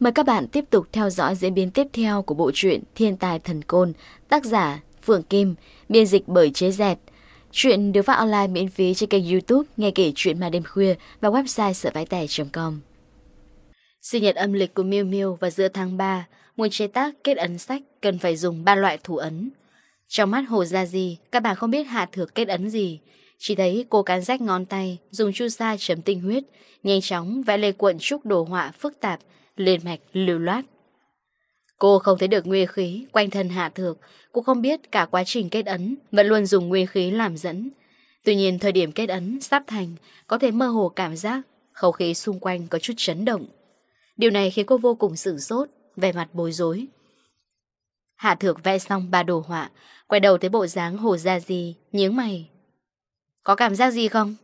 Mời các bạn tiếp tục theo dõi diễn biến tiếp theo của bộ truyện Thiên tài thần côn, tác giả Phượng Kim, biên dịch bởi Chế Dẹt. Chuyện được phát online miễn phí trên kênh YouTube Nghe kể chuyện mà đêm khuya và website Sợ sởvái tẻ.com. Sinh nhật âm lịch của Miu Miu vào giữa tháng 3 muốn chế tác kết ấn sách cần phải dùng ba loại thủ ấn. Trong mắt Hồ Gia Di, các bạn không biết Hạ Thược kết ấn gì. Chỉ thấy cô cán rách ngón tay, dùng chu sa chấm tinh huyết, nhanh chóng vẽ lê cuộn trúc đồ họa phức tạp, liền mạch lưu loát. Cô không thấy được nguyên khí quanh thân Hạ Thược, cô không biết cả quá trình kết ấn vẫn luôn dùng nguyên khí làm dẫn. Tuy nhiên thời điểm kết ấn sắp thành, có thể mơ hồ cảm giác không khí xung quanh có chút chấn động. Điều này khiến cô vô cùng sửng sốt, về mặt bối rối. Hạ thược vẽ xong ba đồ họa, Quay đầu thấy bộ dáng hồ Gia Di, Nhướng mày. Có cảm giác gì không?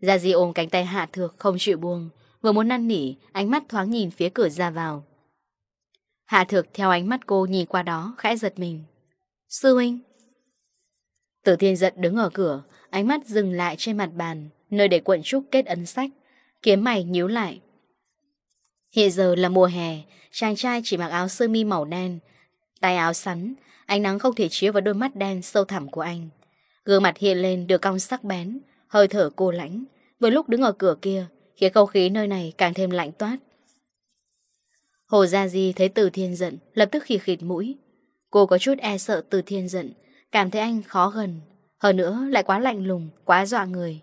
Gia Di ôm cánh tay Hạ thược, không chịu buông, Vừa muốn năn nỉ, Ánh mắt thoáng nhìn phía cửa ra vào. Hạ thược theo ánh mắt cô nhìn qua đó, Khẽ giật mình. Sư huynh! Tử thiên giật đứng ở cửa, Ánh mắt dừng lại trên mặt bàn, Nơi để quận trúc kết ấn sách, Kiếm mày nhíu lại. Hiện giờ là mùa hè Chàng trai chỉ mặc áo sơ mi màu đen Tay áo sắn Ánh nắng không thể chiếu vào đôi mắt đen sâu thẳm của anh. Gương mặt hiện lên được cong sắc bén Hơi thở cô lãnh. Với lúc đứng ở cửa kia Khiến không khí nơi này càng thêm lạnh toát. Hồ Gia Di thấy Từ Thiên giận Lập tức khỉ khịt mũi. Cô có chút e sợ Từ Thiên giận Cảm thấy anh khó gần Hơn nữa lại quá lạnh lùng, quá dọa người.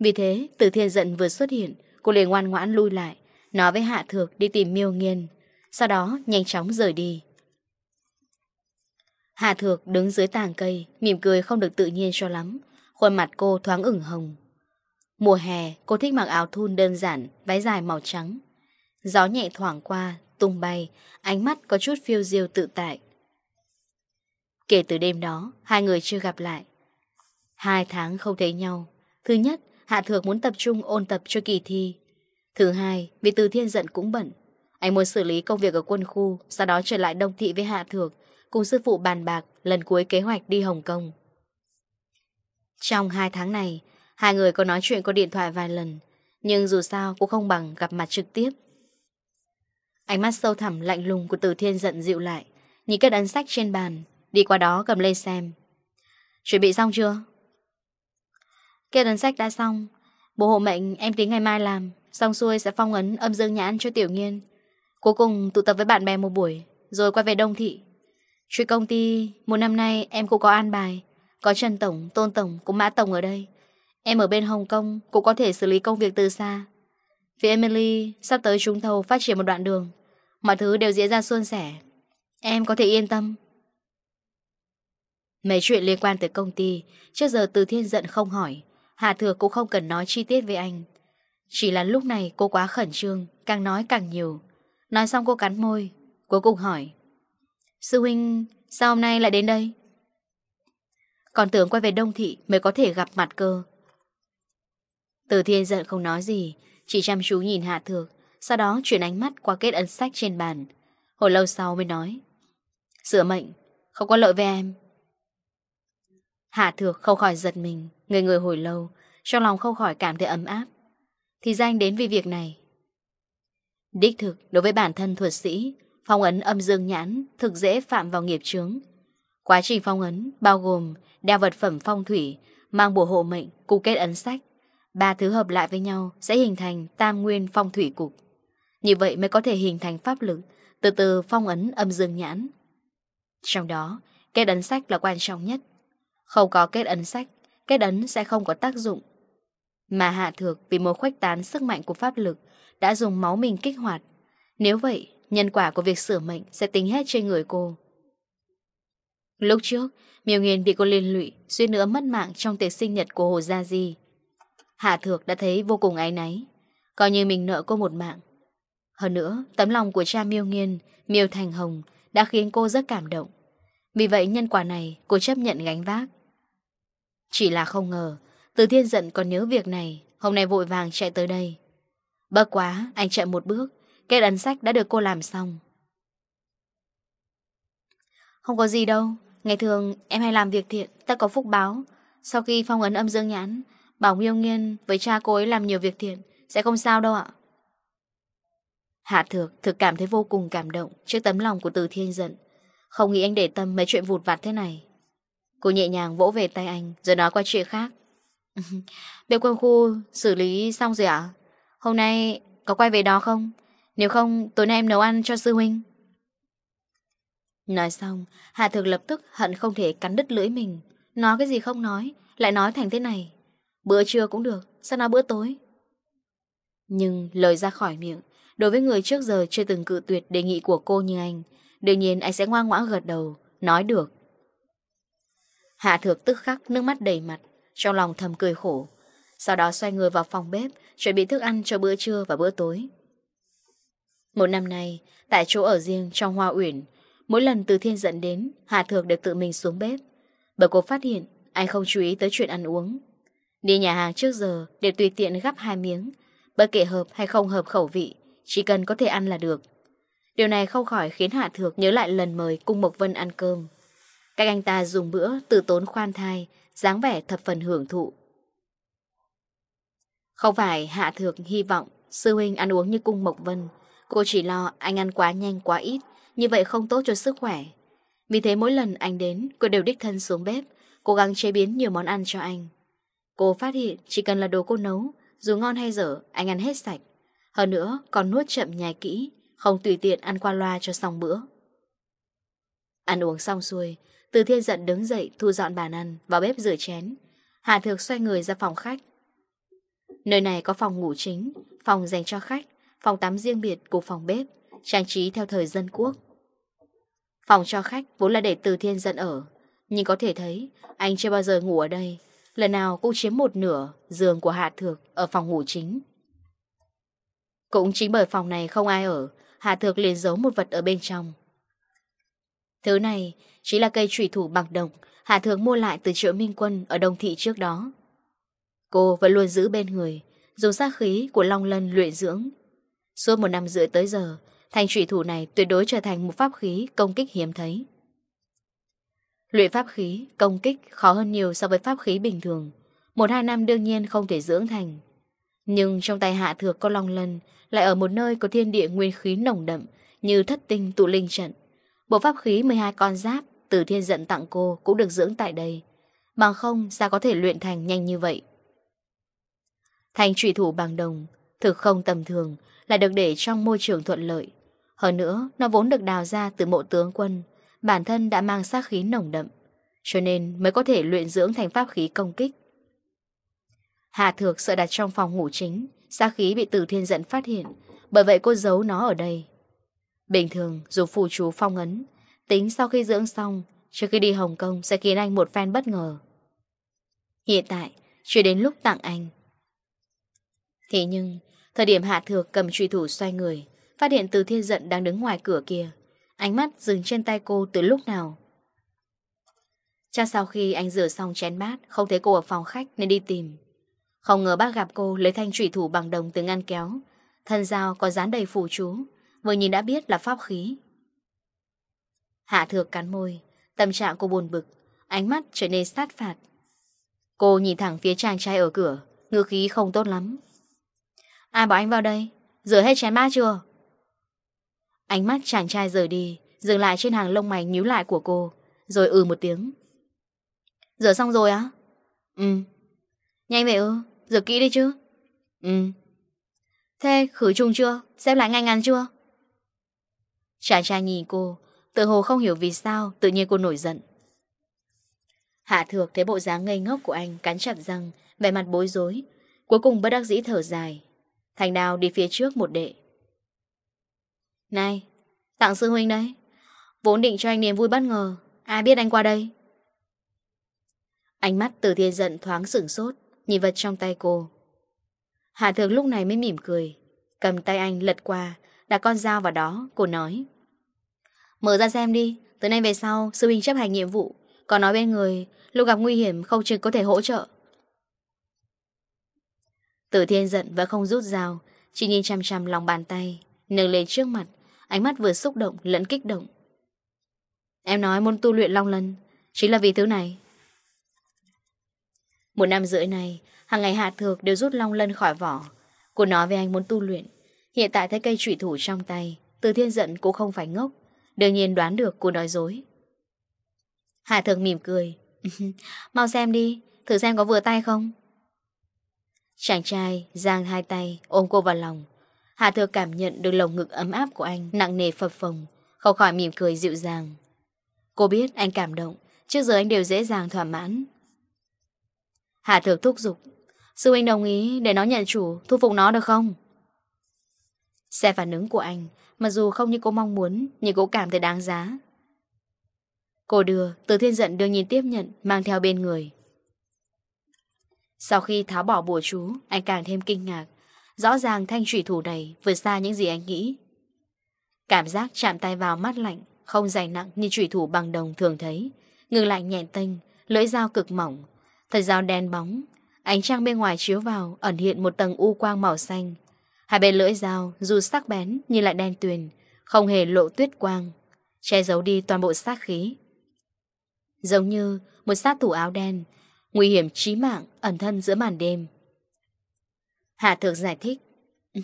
Vì thế Từ Thiên giận vừa xuất hiện Cô liền ngoan ngoãn lui lại Nói với Hạ Thược đi tìm miêu nghiên. Sau đó nhanh chóng rời đi. Hà Thược đứng dưới tàng cây Mỉm cười không được tự nhiên cho lắm. Khuôn mặt cô thoáng ửng hồng. Mùa hè cô thích mặc áo thun đơn giản Váy dài màu trắng. Gió nhẹ thoảng qua, tung bay Ánh mắt có chút phiêu diêu tự tại. Kể từ đêm đó Hai người chưa gặp lại. Hai tháng không thấy nhau. Thứ nhất, Hạ Thược muốn tập trung ôn tập cho kỳ thi. Thứ hai, vì Từ Thiên Dận cũng bận anh muốn xử lý công việc ở quân khu, sau đó trở lại Đông Thị với Hạ Thược, cùng sư phụ bàn bạc lần cuối kế hoạch đi Hồng Kông. Trong hai tháng này, hai người có nói chuyện qua điện thoại vài lần, nhưng dù sao cũng không bằng gặp mặt trực tiếp. Ánh mắt sâu thẳm lạnh lùng của Từ Thiên giận dịu lại, nhìn các ấn sách trên bàn, đi qua đó cầm lên xem. Chuẩn bị xong chưa? Kết ấn sách đã xong, bộ hộ mệnh em tính ngày mai làm, xong xuôi sẽ phong ấn âm dương nhãn cho Tiểu Nghiên. Cuối cùng tụ tập với bạn bè một buổi Rồi quay về Đông Thị. Chuyện công ty một năm nay em cũng có an bài. Có Trần Tổng, Tôn Tổng, cũng Mã Tổng ở đây. Em ở bên Hồng Kông Cũng có thể xử lý công việc từ xa. Phía Emily sắp tới trúng thầu phát triển một đoạn đường. Mọi thứ đều diễn ra suôn sẻ. Em có thể yên tâm. Mấy chuyện liên quan tới công ty Trước giờ Từ Thiên giận không hỏi. Hạ Thừa cũng không cần nói chi tiết với anh. Chỉ là lúc này cô quá khẩn trương Càng nói càng nhiều. Nói xong cô cắn môi Cuối cùng hỏi, Sư huynh, sao hôm nay lại đến đây? Còn tưởng quay về đông thị Mới có thể gặp mặt cơ. Từ thiên giận không nói gì, Chỉ chăm chú nhìn hạ thược, Sau đó chuyển ánh mắt qua kết ấn sách trên bàn. Hồi lâu sau mới nói, Sửa mệnh, Không có lợi với em. Hạ thược không khỏi giật mình Người người hồi lâu, Trong lòng không khỏi cảm thấy ấm áp. Thì ra đến vì việc này Đích thực, đối với bản thân thuật sĩ, phong ấn âm dương nhãn thực dễ phạm vào nghiệp chướng. Quá trình phong ấn bao gồm đeo vật phẩm phong thủy, mang bùa hộ mệnh, cụ kết ấn sách. Ba thứ hợp lại với nhau sẽ hình thành tam nguyên phong thủy cục. Như vậy mới có thể hình thành pháp lực, từ từ phong ấn âm dương nhãn. Trong đó, kết ấn sách là quan trọng nhất. Không có kết ấn sách, kết ấn sẽ không có tác dụng. Mà hạ thược vì mối khuếch tán sức mạnh của pháp lực đã dùng máu mình kích hoạt. Nếu vậy, nhân quả của việc sửa mệnh sẽ tính hết trên người cô. Lúc trước, Miêu Nghiên bị cô liên lụy, suy nữa mất mạng trong tiệc sinh nhật của Hồ Gia Di. Hạ Thược đã thấy vô cùng ái náy, coi như mình nợ cô một mạng. Hơn nữa, tấm lòng của cha Miêu Nghiên, Miêu Thành Hồng đã khiến cô rất cảm động. Vì vậy nhân quả này cô chấp nhận gánh vác. Chỉ là không ngờ, Từ Thiên Dận còn nhớ việc này, hôm nay vội vàng chạy tới đây. Bất quá, anh chạy một bước, cái ấn sách đã được cô làm xong. Không có gì đâu, ngày thường em hay làm việc thiện, ta có phúc báo. Sau khi phong ấn âm dương nhãn, bảo Nghiêu Nghiên với cha cô ấy làm nhiều việc thiện, sẽ không sao đâu ạ. Hạ Thược thực cảm thấy vô cùng cảm động trước tấm lòng của Từ Thiên Dận. Không nghĩ anh để tâm mấy chuyện vụt vặt thế này. Cô nhẹ nhàng vỗ về tay anh rồi nói qua chuyện khác. Bên quân khu xử lý xong rồi ạ? Hôm nay có quay về đó không? Nếu không, tối nay em nấu ăn cho sư huynh. Nói xong Hạ thực lập tức hận không thể cắn đứt lưỡi mình. Nói cái gì không nói, Lại nói thành thế này. Bữa trưa cũng được, Sao nói bữa tối? Nhưng lời ra khỏi miệng, Đối với người trước giờ chưa từng cự tuyệt đề nghị của cô như anh, Đương nhiên anh sẽ ngoan ngoãn gật đầu, Nói được. Hạ thược tức khắc, nước mắt đầy mặt, Trong lòng thầm cười khổ. Sau đó xoay người vào phòng bếp chuẩn bị thức ăn cho bữa trưa và bữa tối. Một năm nay, tại chỗ ở riêng trong hoa uyển, mỗi lần từ thiên dẫn đến, Hà Thược được tự mình xuống bếp. Bởi cô phát hiện, anh không chú ý tới chuyện ăn uống. Đi nhà hàng trước giờ để tùy tiện gắp hai miếng, bất kể hợp hay không hợp khẩu vị, chỉ cần có thể ăn là được. Điều này không khỏi khiến Hạ Thược nhớ lại lần mời Cung Mộc Vân ăn cơm. Các anh ta dùng bữa từ tốn khoan thai, dáng vẻ thập phần hưởng thụ. Không phải Hạ Thược hy vọng sư huynh ăn uống như cung Mộc Vân. Cô chỉ lo anh ăn quá nhanh quá ít, như vậy không tốt cho sức khỏe. Vì thế mỗi lần anh đến, cô đều đích thân xuống bếp, cố gắng chế biến nhiều món ăn cho anh. Cô phát hiện chỉ cần là đồ cô nấu, dù ngon hay dở, anh ăn hết sạch. Hơn nữa, còn nuốt chậm nhai kỹ, không tùy tiện ăn qua loa cho xong bữa. Ăn uống xong xuôi, từ thiên giận đứng dậy thu dọn bàn ăn, vào bếp rửa chén. Hạ thược xoay người ra phòng khách, Nơi này có phòng ngủ chính, phòng dành cho khách, phòng tắm riêng biệt của phòng bếp, trang trí theo thời dân quốc. Phòng cho khách vốn là để từ thiên dân ở, nhưng có thể thấy anh chưa bao giờ ngủ ở đây, lần nào cũng chiếm một nửa giường của Hạ Thược ở phòng ngủ chính. Cũng chính bởi phòng này không ai ở, Hạ Thược liền giấu một vật ở bên trong. Thứ này chỉ là cây trùy thủ bằng đồng Hạ Thược mua lại từ triệu minh quân ở đông thị trước đó. Cô vẫn luôn giữ bên người Dùng sát khí của Long Lân luyện dưỡng. Suốt một năm rưỡi tới giờ Thành trụy thủ này tuyệt đối trở thành một pháp khí công kích hiếm thấy. Luyện pháp khí, công kích khó hơn nhiều so với pháp khí bình thường. Một hai năm đương nhiên không thể dưỡng thành. Nhưng trong tay hạ thược có long lân Lại ở một nơi có thiên địa nguyên khí nồng đậm Như thất tinh tụ linh trận. Bộ pháp khí 12 con giáp Từ thiên giận tặng cô cũng được dưỡng tại đây. Bằng không sao có thể luyện thành nhanh như vậy? Thành trụy thủ bằng đồng, thực không tầm thường, lại được để trong môi trường thuận lợi. Hơn nữa, nó vốn được đào ra từ mộ tướng quân, bản thân đã mang sát khí nồng đậm, cho nên mới có thể luyện dưỡng thành pháp khí công kích. Hạ thược sợ đặt trong phòng ngủ chính, sát khí bị tử thiên dẫn phát hiện, bởi vậy cô giấu nó ở đây. Bình thường, dù phù chú phong ấn, tính sau khi dưỡng xong, trước khi đi Hồng Kông sẽ khiến anh một fan bất ngờ. Hiện tại, chưa đến lúc tặng anh, Thế nhưng, thời điểm Hạ Thược cầm truy thủ xoay người, phát hiện từ thiên giận đang đứng ngoài cửa kia. Ánh mắt dừng trên tay cô từ lúc nào. cha sau khi anh rửa xong chén bát, không thấy cô ở phòng khách nên đi tìm. Không ngờ bác gặp cô lấy thanh trụy thủ bằng đồng từ ngăn kéo. Thân dao có dán đầy phù chú, vừa nhìn đã biết là pháp khí. Hạ thược cắn môi, tâm trạng cô buồn bực, ánh mắt trở nên sát phạt. Cô nhìn thẳng phía chàng trai ở cửa, ngư khí không tốt lắm. Ai bảo anh vào đây? Rửa hết chén bát chưa? Ánh mắt chàng trai rời đi, Dừng lại trên hàng lông mày nhíu lại của cô, Rồi ừ một tiếng. Rửa xong rồi á? Ừ. Nhanh vậy ư? Rửa kỹ đi chứ? Ừ. Thế khử trùng chưa? Xếp lại ngay ngắn chưa? Chàng trai nhìn cô Tự hồ không hiểu vì sao Tự nhiên cô nổi giận. Hạ thược thấy bộ dáng ngây ngốc của anh Cắn chặt răng, Vẻ mặt bối rối. Cuối cùng bất đắc dĩ thở dài. Thành đào đi phía trước một đệ. Này Tặng sư huynh đấy, Vốn định cho anh niềm vui bất ngờ, Ai biết anh qua đây? Ánh mắt từ thiên giận thoáng sửng sốt, Nhìn vật trong tay cô. Hạ thường lúc này mới mỉm cười, Cầm tay anh lật qua, Đặt con dao vào đó, Cô nói. Mở ra xem đi, Từ nay về sau, sư huynh chấp hành nhiệm vụ, Còn nói bên người, Lúc gặp nguy hiểm không chừng có thể hỗ trợ. Tử thiên giận và không rút dao, Chỉ nhìn chằm chằm lòng bàn tay, Nâng lên trước mặt, Ánh mắt vừa xúc động lẫn kích động. Em nói muốn tu luyện long lân, Chính là vì thứ này. Một năm rưỡi này, hàng ngày Hạ Thược đều rút long lân khỏi vỏ. Cô nói với anh muốn tu luyện, Hiện tại thấy cây trụy thủ trong tay Từ thiên giận cũng không phải ngốc, Đương nhiên đoán được cô nói dối. Hạ Thược mỉm cười, Mau xem đi, Thử xem có vừa tay không? Chàng trai giang hai tay ôm cô vào lòng. Hạ thừa cảm nhận được lồng ngực ấm áp của anh Nặng nề phập phồng, Không khỏi mỉm cười dịu dàng. Cô biết anh cảm động, Trước giờ anh đều dễ dàng thỏa mãn. Hạ thừa thúc giục, Sư huynh đồng ý để nó nhận chủ, Thu phục nó được không? Xe phản ứng của anh, Mặc dù không như cô mong muốn, Nhưng cô cảm thấy đáng giá. Cô đưa Từ thiên giận đưa nhìn tiếp nhận, Mang theo bên người. Sau khi tháo bỏ bùa chú, anh càng thêm kinh ngạc. Rõ ràng thanh thủy thủ này vượt xa những gì anh nghĩ. Cảm giác chạm tay vào mắt lạnh, không dày nặng như thủy thủ bằng đồng thường thấy. Ngừng lại nhẹn tinh, lưỡi dao cực mỏng. Thật dao đen bóng, ánh trăng bên ngoài chiếu vào ẩn hiện một tầng u quang màu xanh. Hai bên lưỡi dao dù sắc bén nhưng lại đen tuyền, không hề lộ tuyết quang, che giấu đi toàn bộ sát khí. Giống như một sát thủ áo đen nguy hiểm chí mạng ẩn thân giữa màn đêm. Hạ thược giải thích.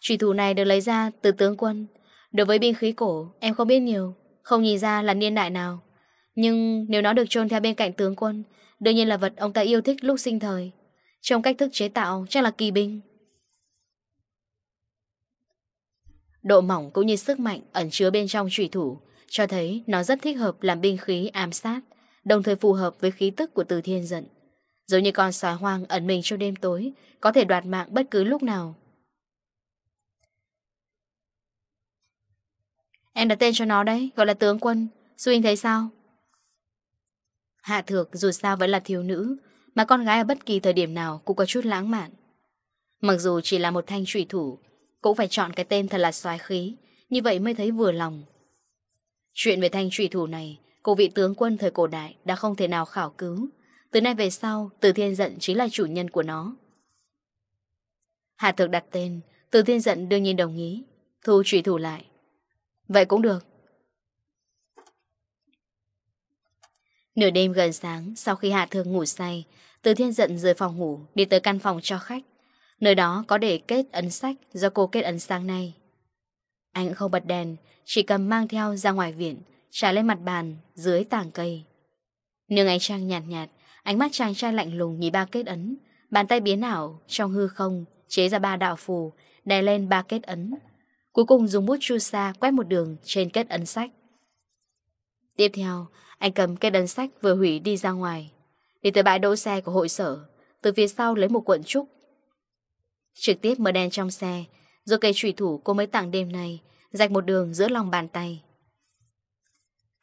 Trùy thủ này được lấy ra từ tướng quân. Đối với binh khí cổ, em không biết nhiều, không nhìn ra là niên đại nào. Nhưng nếu nó được chôn theo bên cạnh tướng quân, đương nhiên là vật ông ta yêu thích lúc sinh thời. Trong cách thức chế tạo chắc là kỳ binh. Độ mỏng cũng như sức mạnh ẩn chứa bên trong trùy thủ, cho thấy nó rất thích hợp làm binh khí ám sát đồng thời phù hợp với khí tức của từ thiên Dận, Giống như con sói hoang ẩn mình trong đêm tối, có thể đoạt mạng bất cứ lúc nào. Em đặt tên cho nó đấy, gọi là tướng quân. Sư Huynh thấy sao? Hạ thược dù sao vẫn là thiếu nữ, mà con gái ở bất kỳ thời điểm nào cũng có chút lãng mạn. Mặc dù chỉ là một thanh trụy thủ, cũng phải chọn cái tên thật là xoái khí, như vậy mới thấy vừa lòng. Chuyện về thanh trụy thủ này Cô vị tướng quân thời cổ đại đã không thể nào khảo cứu. Từ nay về sau, Từ Thiên Dận chính là chủ nhân của nó. Hạ Thược đặt tên, Từ Thiên Dận đương nhiên đồng ý. Thu trùy thủ lại. Vậy cũng được. Nửa đêm gần sáng, Sau khi Hạ Thược ngủ say, Từ Thiên Dận rời phòng ngủ, Đi tới căn phòng cho khách. Nơi đó có để kết ấn sách Do cô kết ấn sáng nay. Anh không bật đèn, Chỉ cầm mang theo ra ngoài viện Trả lên mặt bàn, Dưới tàng cây. Nương ánh trăng nhạt nhạt, Ánh mắt chàng trai lạnh lùng nhìn ba kết ấn. Bàn tay biến ảo, trong hư không, Chế ra ba đạo phù, Đè lên ba kết ấn. Cuối cùng dùng bút chu sa quét một đường trên kết ấn sách. Tiếp theo, Anh cầm kết ấn sách vừa hủy đi ra ngoài. Đi tới bãi đỗ xe của hội sở, Từ phía sau lấy một cuộn trúc. Trực tiếp mở đèn trong xe, Rồi cây trùy thủ cô mới tặng đêm nay, Rạch một đường giữa lòng bàn tay.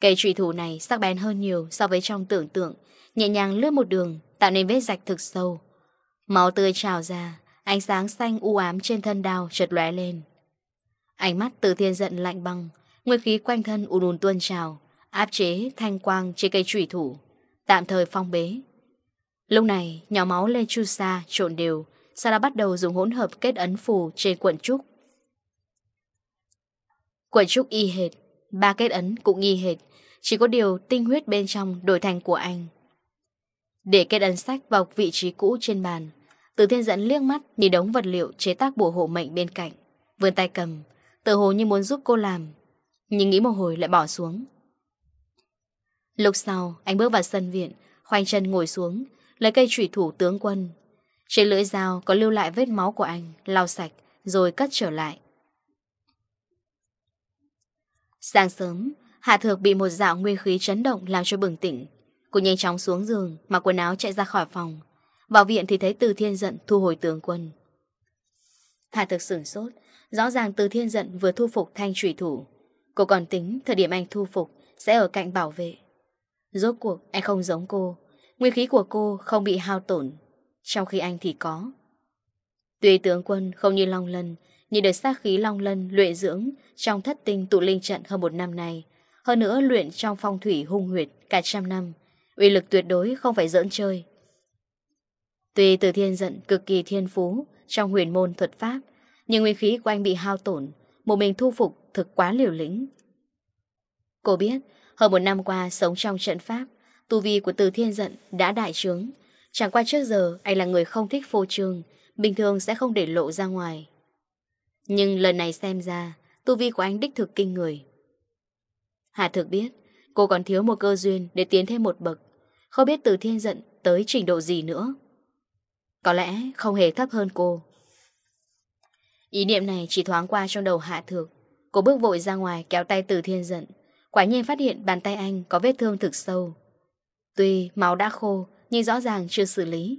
Cây trùy thủ này sắc bén hơn nhiều so với trong tưởng tượng, nhẹ nhàng lướt một đường, tạo nên vết rạch thực sâu. Máu tươi trào ra, ánh sáng xanh u ám trên thân đào chợt lóe lên. Ánh mắt từ thiên giận lạnh băng, nguyên khí quanh thân ùn ùn tuôn trào, áp chế thanh quang trên cây trùy thủ, tạm thời phong bế. Lúc này, nhỏ máu lên chu sa trộn đều, sau đó bắt đầu dùng hỗn hợp kết ấn phù trên quận trúc. Quận trúc y hệt, Ba kết ấn cũng nghi hệt. Chỉ có điều tinh huyết bên trong đổi thành của anh. Để kết ấn sách vào vị trí cũ trên bàn, Từ thiên dẫn liếc mắt Nhìn đống vật liệu chế tác bùa hộ mệnh bên cạnh, Vươn tay cầm Tự hồ như muốn giúp cô làm, Nhưng nghĩ một hồi lại bỏ xuống. Lúc sau, anh bước vào sân viện, Khoanh chân ngồi xuống, Lấy cây trùy thủ tướng quân. Trên lưỡi dao có lưu lại vết máu của anh, Lau sạch, rồi cất trở lại. Sáng sớm, Hạ Thược bị một dạo nguyên khí chấn động làm cho bừng tỉnh. Cô nhanh chóng xuống giường, mặc quần áo chạy ra khỏi phòng. Vào viện thì thấy Từ Thiên Dận thu hồi tướng quân. Hạ Thược sửng sốt, rõ ràng Từ Thiên Dận vừa thu phục thanh trùy thủ. Cô còn tính thời điểm anh thu phục sẽ ở cạnh bảo vệ. Rốt cuộc anh không giống cô, nguyên khí của cô không bị hao tổn, trong khi anh thì có. Tuy tướng quân không như Long Lân, Nhìn được sát khí long lân luyện dưỡng trong thất tinh tụ linh trận hơn một năm nay, hơn nữa luyện trong phong thủy hung huyệt cả trăm năm, uy lực tuyệt đối không phải giỡn chơi. Tuy từ thiên giận cực kỳ thiên phú trong huyền môn thuật pháp, nhưng nguyên khí của anh bị hao tổn, một mình thu phục thực quá liều lĩnh. Cô biết, hơn một năm qua sống trong trận pháp, tu vi của từ thiên giận đã đại trướng. Chẳng qua trước giờ anh là người không thích phô trương, bình thường sẽ không để lộ ra ngoài. Nhưng lần này xem ra, Tu vi của anh đích thực kinh người. Hà thực biết, Cô còn thiếu một cơ duyên để tiến thêm một bậc. Không biết từ thiên giận tới trình độ gì nữa. Có lẽ không hề thấp hơn cô. Ý niệm này chỉ thoáng qua trong đầu Hạ Thược. Cô bước vội ra ngoài kéo tay từ thiên giận. Quả nhiên phát hiện bàn tay anh có vết thương thực sâu. Tuy máu đã khô, Nhưng rõ ràng chưa xử lý.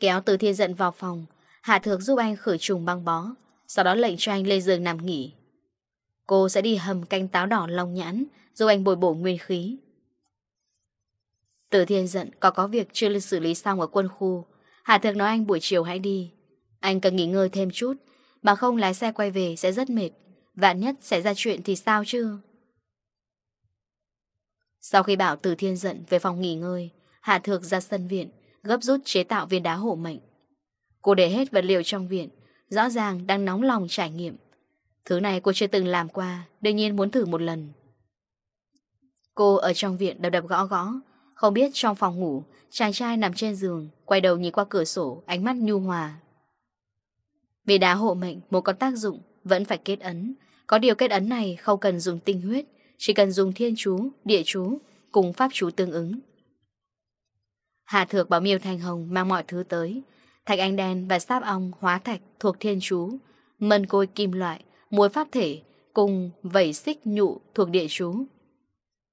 Kéo từ thiên giận vào phòng Hạ Thược giúp anh khử trùng băng bó, Sau đó lệnh cho anh lên giường nằm nghỉ. Cô sẽ đi hầm canh táo đỏ long nhãn, Giúp anh bồi bổ nguyên khí. Tử Thiên giận, có có việc chưa lên xử lý xong ở quân khu. Hạ Thược nói anh buổi chiều hãy đi. Anh cần nghỉ ngơi thêm chút, Mà không lái xe quay về sẽ rất mệt. Vạn nhất sẽ ra chuyện thì sao chứ? Sau khi bảo Tử Thiên giận về phòng nghỉ ngơi, Hạ Thược ra sân viện, Gấp rút chế tạo viên đá hổ mệnh. Cô để hết vật liệu trong viện Rõ ràng đang nóng lòng trải nghiệm. Thứ này cô chưa từng làm qua Đương nhiên muốn thử một lần. Cô ở trong viện đập đập gõ gõ Không biết trong phòng ngủ Chàng trai nằm trên giường Quay đầu nhìn qua cửa sổ Ánh mắt nhu hòa. Vì đá hộ mệnh Một con tác dụng Vẫn phải kết ấn. Có điều kết ấn này không cần dùng tinh huyết Chỉ cần dùng thiên chú, địa chú Cùng pháp chú tương ứng. Hà Thược bảo Miêu thành Hồng mang mọi thứ tới Thạch anh đen và sáp ong hóa thạch thuộc thiên chú, mân côi kim loại, muối pháp thể cùng vẩy xích nhụ thuộc địa chú.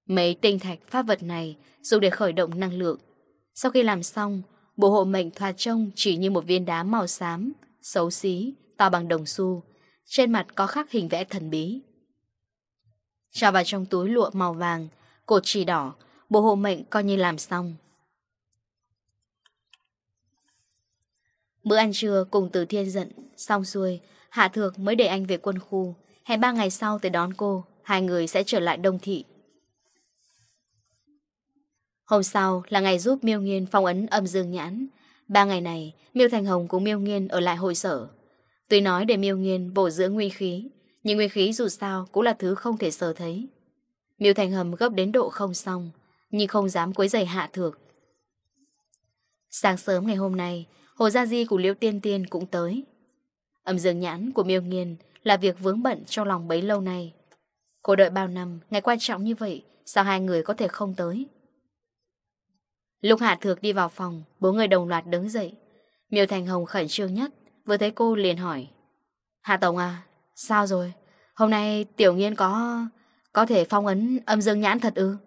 Mấy tinh thạch pháp vật này dùng để khởi động năng lượng. Sau khi làm xong, bộ hộ mệnh thoạt trông chỉ như một viên đá màu xám, xấu xí, to bằng đồng xu, trên mặt có khắc hình vẽ thần bí. Cho vào trong túi lụa màu vàng, cột chỉ đỏ, bộ hộ mệnh coi như làm xong. Bữa ăn trưa cùng từ thiên giận, Xong xuôi, Hạ Thược mới để anh về quân khu. Hẹn ba ngày sau tới đón cô, Hai người sẽ trở lại đông thị. Hôm sau là ngày giúp Miêu Nghiên phong ấn âm dương nhãn. Ba ngày này, Miêu Thành Hồng cùng Miêu Nghiên ở lại hội sở. Tuy nói để Miêu Nghiên bổ dưỡng nguyên khí, Nhưng nguyên khí dù sao Cũng là thứ không thể sờ thấy. Miêu Thành Hầm gấp đến độ không xong, Nhưng không dám quấy giày Hạ Thược. Sáng sớm ngày hôm nay Hồ Gia Di của Liêu Tiên Tiên cũng tới. Âm dương nhãn của miêu nghiền là việc vướng bận trong lòng bấy lâu nay. Cô đợi bao năm, ngày quan trọng như vậy, sao hai người có thể không tới? Lúc Hạ Thược đi vào phòng, bốn người đồng loạt đứng dậy. Miêu Thành Hồng khẩn trương nhất, vừa thấy cô liền hỏi. Hạ Tổng à, sao rồi? Hôm nay Tiểu Nghiên có... có thể phong ấn âm dương nhãn thật ư?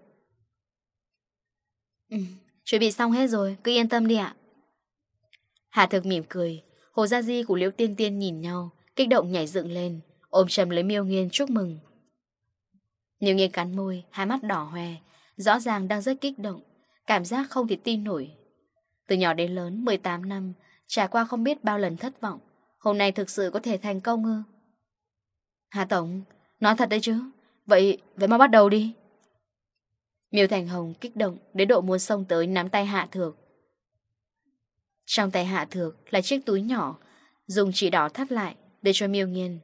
Ừ, chuẩn bị xong hết rồi, cứ yên tâm đi ạ. Hạ thực mỉm cười, Hồ Gia Di của Liễu Tiên Tiên nhìn nhau, kích động nhảy dựng lên, ôm chầm lấy miêu nghiên chúc mừng. Miêu nghiên cắn môi, hai mắt đỏ hoe, rõ ràng đang rất kích động, cảm giác không thể tin nổi. Từ nhỏ đến lớn, 18 năm, trải qua không biết bao lần thất vọng, hôm nay thực sự có thể thành công ư? Hà Tổng, nói thật đấy chứ, vậy, vậy mau bắt đầu đi. Miêu Thành Hồng kích động đến độ muốn xông tới nắm tay Hạ Thược, trong tay Hạ Thược là chiếc túi nhỏ, Dùng chỉ đỏ thắt lại Để cho miêu nghiên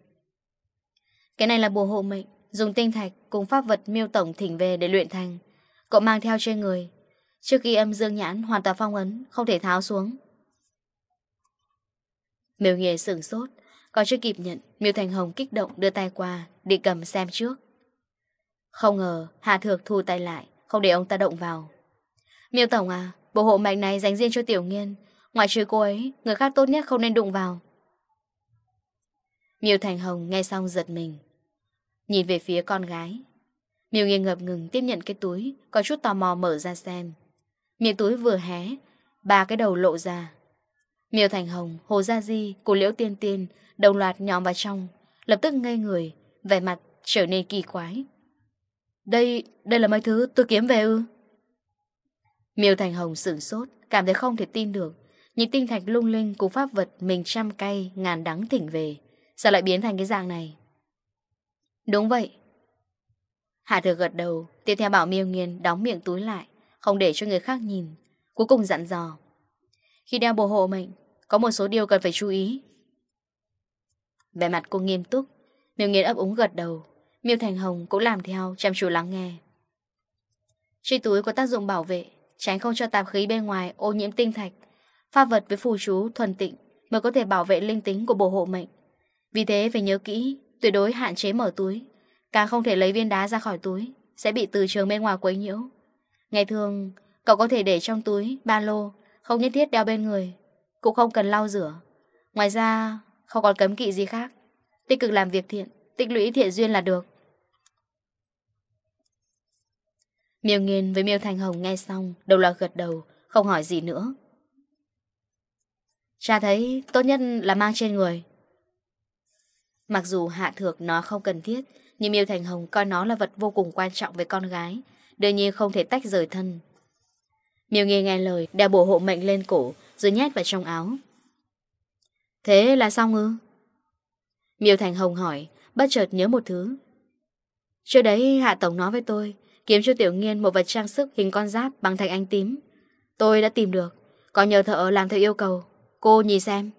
Cái này là bùa hộ mệnh, Dùng tinh thạch cùng pháp vật miêu tổng thỉnh về để luyện thành. Cậu mang theo trên người. Trước khi âm dương nhãn hoàn toàn phong ấn, Không thể tháo xuống. Miêu nghiên sửng sốt, Còn chưa kịp nhận, Miêu Thành Hồng kích động đưa tay qua Để cầm xem trước. Không ngờ Hạ Thược thu tay lại, Không để ông ta động vào. Miêu Tổng à Bộ hộ mệnh này dành riêng cho Tiểu Nghiên Ngoại trừ cô ấy, người khác tốt nhất không nên đụng vào. Miêu Thành Hồng nghe xong giật mình. Nhìn về phía con gái. Miêu Nghiên ngập ngừng tiếp nhận cái túi, có chút tò mò mở ra xem. Miệng túi vừa hé, ba cái đầu lộ ra. Miêu Thành Hồng, Hồ Gia Di, cô Liễu Tiên Tiên đồng loạt nhòm vào trong, lập tức ngây người, vẻ mặt trở nên kỳ quái. Đây, đây là mấy thứ tôi kiếm về ư? Miêu Thành Hồng sửng sốt, cảm thấy không thể tin được. Nhìn tinh thạch lung linh cùng pháp vật mình trăm cay, ngàn đắng thỉnh về. Sao lại biến thành cái dạng này? Đúng vậy. Hạ thừa gật đầu, tiếp theo bảo miêu nghiên đóng miệng túi lại, không để cho người khác nhìn. Cuối cùng dặn dò. Khi đeo bồ hộ mệnh, có một số điều cần phải chú ý. Vẻ mặt cô nghiêm túc, miêu nghiên ấp úng gật đầu. Miêu Thành Hồng cũng làm theo, chăm chú lắng nghe. Truy túi có tác dụng bảo vệ, tránh không cho tạp khí bên ngoài ô nhiễm tinh thạch Pháp vật với phù chú thuần tịnh Mới có thể bảo vệ linh tính của bộ hộ mệnh. Vì thế phải nhớ kỹ, Tuyệt đối hạn chế mở túi. Càng không thể lấy viên đá ra khỏi túi, Sẽ bị từ trường bên ngoài quấy nhiễu. Ngày thường cậu có thể để trong túi Ba lô, không nhất thiết đeo bên người, Cũng không cần lau rửa. Ngoài ra, không còn cấm kỵ gì khác. Tích cực làm việc thiện, Tích lũy thiện duyên là được. Miêu Nghiên với Miêu Thành Hồng nghe xong Đầu là gật đầu, Không hỏi gì nữa. Cha thấy tốt nhất là mang trên người. Mặc dù hạ thược nó không cần thiết, nhưng Miêu Thành Hồng coi nó là vật vô cùng quan trọng với con gái, đương nhiên không thể tách rời thân. Miêu nghe nghe lời, đeo bộ hộ mệnh lên cổ, rồi nhét vào trong áo. Thế là xong ư? Miêu Thành Hồng hỏi, bất chợt nhớ một thứ. Trước đấy Hạ Tổng nói với tôi, kiếm cho Tiểu Nghiên một vật trang sức hình con giáp bằng thạch anh tím. Tôi đã tìm được, có nhờ thợ làm theo yêu cầu. Cô nhìn xem.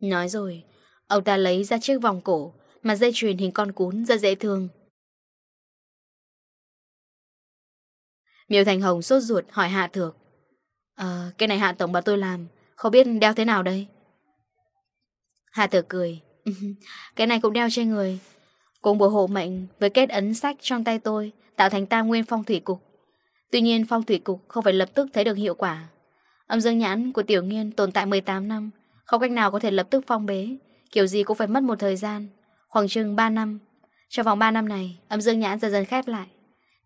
Nói rồi Ông ta lấy ra chiếc vòng cổ Mà dây chuyền hình con cún rất dễ thương. Miêu Thành Hồng sốt ruột hỏi Hạ Thược. Ờ, cái này Hạ Tổng bà tôi làm Không biết đeo thế nào đây? Hạ Thược cười. Cái này cũng đeo trên người. Cùng bổ hộ mệnh với kết ấn sách trong tay tôi Tạo thành tam nguyên phong thủy cục. Tuy nhiên phong thủy cục không phải lập tức thấy được hiệu quả. Âm dương nhãn của Tiểu Nghiên tồn tại 18 năm, không cách nào có thể lập tức phong bế, kiểu gì cũng phải mất một thời gian, khoảng chừng 3 năm. Trong vòng 3 năm này, âm dương nhãn dần dần khép lại.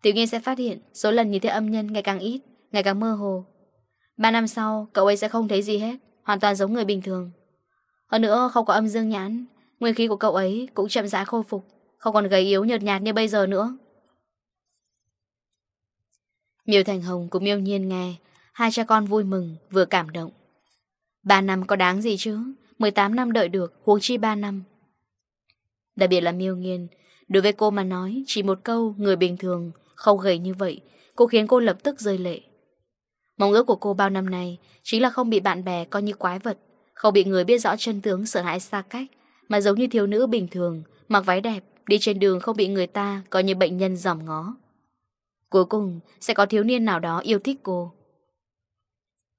Tiểu Nghiên sẽ phát hiện số lần nhìn thấy âm nhân ngày càng ít, ngày càng mơ hồ. 3 năm sau, cậu ấy sẽ không thấy gì hết, hoàn toàn giống người bình thường. Hơn nữa, không có âm dương nhãn, nguyên khí của cậu ấy cũng chậm rãi khôi phục, không còn gầy yếu nhợt nhạt như bây giờ nữa. Miêu Thành Hồng cũng miêu nhiên nghe Hai cha con vui mừng, vừa cảm động. Ba năm có đáng gì chứ? 18 năm đợi được, huống chi 3 năm. Đặc biệt là miêu nghiên, đối với cô mà nói, chỉ một câu người bình thường, khâu gầy như vậy, cô khiến cô lập tức rơi lệ. Mong ước của cô bao năm nay chính là không bị bạn bè coi như quái vật, không bị người biết rõ chân tướng sợ hãi xa cách, mà giống như thiếu nữ bình thường, mặc váy đẹp, đi trên đường không bị người ta coi như bệnh nhân dòm ngó. Cuối cùng, sẽ có thiếu niên nào đó yêu thích cô,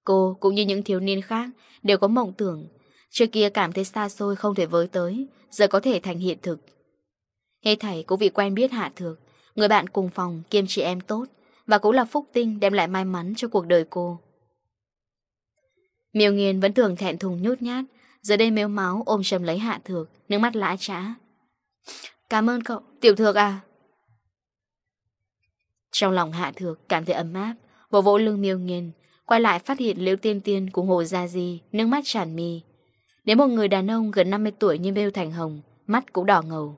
Cô cũng như những thiếu niên khác đều có mộng tưởng. Trước kia cảm thấy xa xôi không thể với tới, giờ có thể thành hiện thực. Hết thảy cũng vì quen biết Hạ Thược, người bạn cùng phòng kiêm chị em tốt và cũng là phúc tinh đem lại may mắn cho cuộc đời cô. Miêu Nghiên vẫn thường thẹn thùng nhút nhát, giờ đây mếu máu ôm chầm lấy Hạ Thược, nước mắt lã trã. Cảm ơn cậu, Tiểu Thược à. Trong lòng Hạ Thược cảm thấy ấm áp, vỗ vỗ lưng Miêu Nghiên, Quay lại phát hiện Liễu Tiên Tiên cùng Hồ Gia Di Nước mắt tràn mi. Nếu một người đàn ông gần 50 tuổi như Bêu Thành Hồng Mắt cũng đỏ ngầu.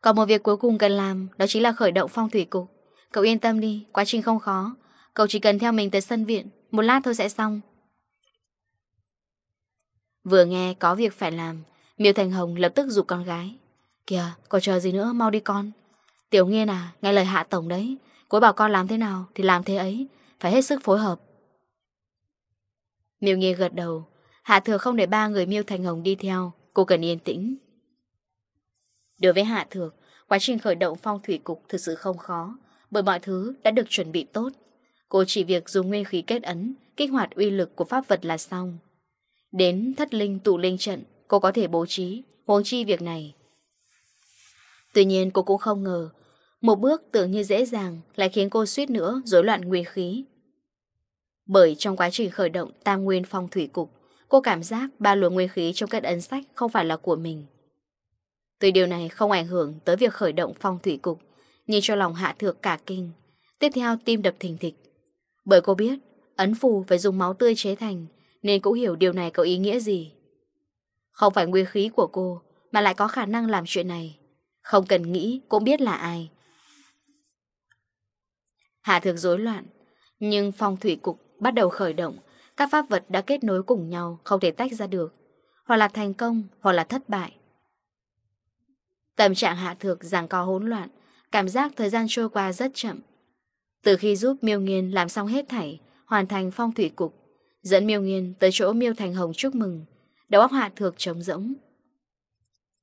Còn một việc cuối cùng cần làm Đó chính là khởi động phong thủy cục. Cậu yên tâm đi, quá trình không khó. Cậu chỉ cần theo mình tới sân viện Một lát thôi sẽ xong. Vừa nghe có việc phải làm Miêu Thành Hồng lập tức dục con gái. Kìa, còn chờ gì nữa, mau đi con. Tiểu Nghiên à, nghe lời Hạ Tổng đấy. Cô bảo con làm thế nào thì làm thế ấy. Phải hết sức phối hợp. Miêu Nhi gật đầu, Hạ thừa không để ba người Miêu Thành Hồng đi theo, Cô cần yên tĩnh. Đối với Hạ thừa, Quá trình khởi động phong thủy cục thực sự không khó, Bởi mọi thứ đã được chuẩn bị tốt. Cô chỉ việc dùng nguyên khí kết ấn, Kích hoạt uy lực của pháp vật là xong. Đến thất linh tụ linh trận, Cô có thể bố trí Hồn chi việc này. Tuy nhiên cô cũng không ngờ, Một bước tưởng như dễ dàng Lại khiến cô suýt nữa rối loạn nguyên khí. Bởi trong quá trình khởi động tam nguyên phong thủy cục, cô cảm giác ba luồng nguyên khí trong kết ấn sách không phải là của mình. Tuy điều này không ảnh hưởng tới việc khởi động phong thủy cục, nhìn cho lòng hạ thược cả kinh. Tiếp theo tim đập thình thịch. Bởi cô biết, ấn phù phải dùng máu tươi chế thành, nên cũng hiểu điều này có ý nghĩa gì. Không phải nguyên khí của cô, mà lại có khả năng làm chuyện này. Không cần nghĩ cũng biết là ai. Hạ thược rối loạn, nhưng phong thủy cục bắt đầu khởi động, các pháp vật đã kết nối cùng nhau, không thể tách ra được. Hoặc là thành công, hoặc là thất bại. Tâm trạng hạ thược rằng có hỗn loạn, cảm giác thời gian trôi qua rất chậm. Từ khi giúp miêu nghiên làm xong hết thảy, hoàn thành phong thủy cục, dẫn miêu nghiên tới chỗ miêu thành hồng chúc mừng, đầu óc hạ thược trống rỗng.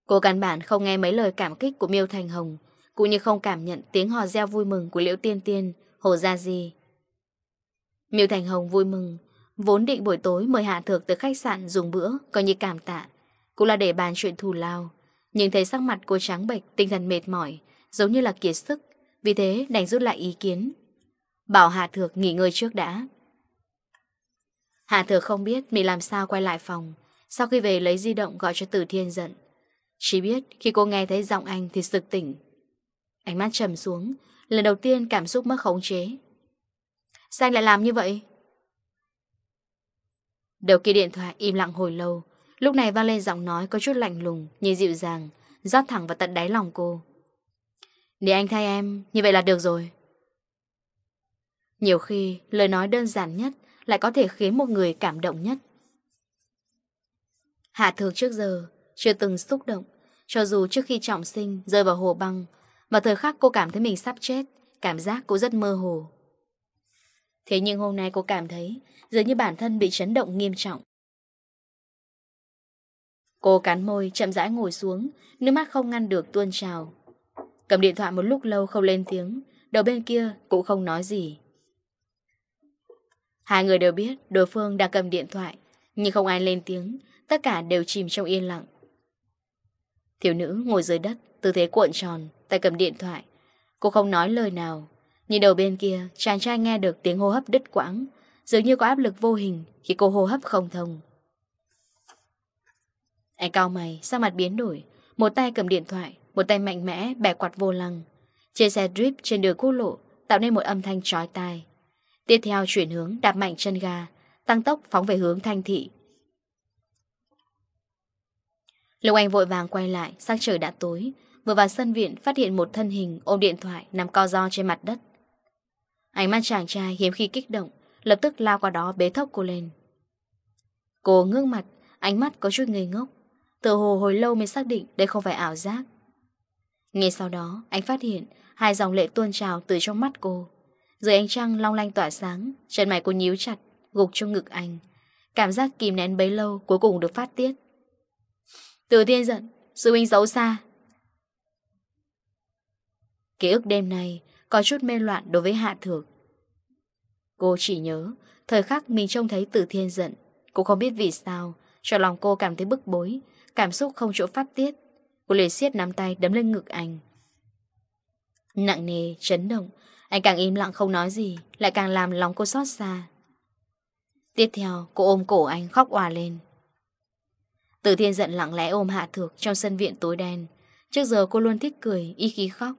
Cô căn bản không nghe mấy lời cảm kích của miêu thành hồng, cũng như không cảm nhận tiếng hò reo vui mừng của liễu tiên tiên, hồ gia di. Miêu Thành Hồng vui mừng, Vốn định buổi tối mời Hạ Thược tới khách sạn dùng bữa, Coi như cảm tạ. Cũng là để bàn chuyện thù lao. Nhưng thấy sắc mặt cô trắng bệch, Tinh thần mệt mỏi, Giống như là kiệt sức. Vì thế đành rút lại ý kiến. Bảo Hạ Thược nghỉ ngơi trước đã. Hạ Thược không biết mình làm sao quay lại phòng, Sau khi về lấy di động gọi cho Tử Thiên giận. Chỉ biết khi cô nghe thấy giọng anh thì sực tỉnh. Ánh mắt trầm xuống, Lần đầu tiên cảm xúc mất khống chế. Sao anh lại làm như vậy? Đầu kia điện thoại im lặng hồi lâu. Lúc này vang lên giọng nói có chút lạnh lùng, Nhưng dịu dàng, rót thẳng vào tận đáy lòng cô. Để anh thay em, Như vậy là được rồi. Nhiều khi, lời nói đơn giản nhất Lại có thể khiến một người cảm động nhất. Hạ thược trước giờ Chưa từng xúc động, Cho dù trước khi trọng sinh rơi vào hồ băng và thời khắc cô cảm thấy mình sắp chết, Cảm giác cô rất mơ hồ. Thế nhưng hôm nay cô cảm thấy dường như bản thân bị chấn động nghiêm trọng. Cô cắn môi, chậm rãi ngồi xuống, nước mắt không ngăn được tuôn trào. Cầm điện thoại một lúc lâu không lên tiếng, đầu bên kia cũng không nói gì. Hai người đều biết đối phương đang cầm điện thoại, nhưng không ai lên tiếng, tất cả đều chìm trong yên lặng. Thiếu nữ ngồi dưới đất, tư thế cuộn tròn, tay cầm điện thoại. Cô không nói lời nào, Nhìn đầu bên kia, chàng trai nghe được tiếng hô hấp đứt quãng, dường như có áp lực vô hình khi cô hô hấp không thông. Anh cao mày, sang mặt biến đổi, một tay cầm điện thoại, một tay mạnh mẽ bẻ quạt vô lăng. Chia xe drip trên đường quốc lộ tạo nên một âm thanh trói tai. Tiếp theo chuyển hướng đạp mạnh chân ga, tăng tốc phóng về hướng thanh thị. Lục Anh vội vàng quay lại, sắc trời đã tối, vừa vào sân viện phát hiện một thân hình ôm điện thoại nằm co do trên mặt đất. Ánh mắt chàng trai hiếm khi kích động, Lập tức lao qua đó bế thốc cô lên. Cô ngước mặt, Ánh mắt có chút ngây ngốc Tự hồ hồi lâu mới xác định đây không phải ảo giác. Ngay sau đó, Anh phát hiện hai dòng lệ tuôn trào từ trong mắt cô. Dưới ánh trăng long lanh tỏa sáng, Chân mày cô nhíu chặt, Gục trong ngực anh. Cảm giác kìm nén bấy lâu cuối cùng được phát tiết. Từ thiên giận, Sư huynh xấu xa. Ký ức đêm này có chút mê loạn đối với Hạ Thược. Cô chỉ nhớ, thời khắc mình trông thấy Từ Thiên giận, cô không biết vì sao, cho lòng cô cảm thấy bức bối, cảm xúc không chỗ phát tiết. Cô liền siết nắm tay đấm lên ngực anh. Nặng nề, chấn động, anh càng im lặng không nói gì, lại càng làm lòng cô xót xa. Tiếp theo, cô ôm cổ anh khóc òa lên. Từ Thiên giận lặng lẽ ôm Hạ Thược trong sân viện tối đen. Trước giờ cô luôn thích cười, y khí khóc.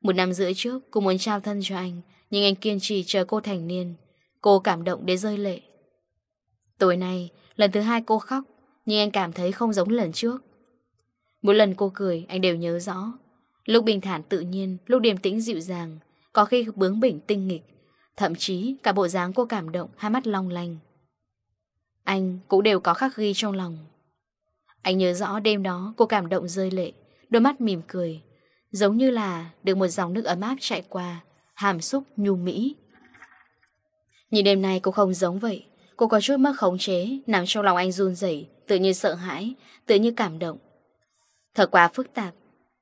Một năm rưỡi trước, cô muốn trao thân cho anh, Nhưng anh kiên trì chờ cô thành niên. Cô cảm động đến rơi lệ. Tối nay, lần thứ hai cô khóc, Nhưng anh cảm thấy không giống lần trước. Mỗi lần cô cười, anh đều nhớ rõ. Lúc bình thản tự nhiên, Lúc điềm tĩnh dịu dàng, Có khi bướng bỉnh tinh nghịch. Thậm chí, cả bộ dáng cô cảm động, Hai mắt long lanh. Anh cũng đều có khắc ghi trong lòng. Anh nhớ rõ đêm đó cô cảm động rơi lệ, Đôi mắt mỉm cười. Giống như là được một dòng nước ấm áp chạy qua, Hàm xúc, nhu mỹ. Nhưng đêm nay cô không giống vậy. Cô có chút mất khống chế, Nằm trong lòng anh run rẩy, Tự như sợ hãi, Tự như cảm động. Thật quá phức tạp.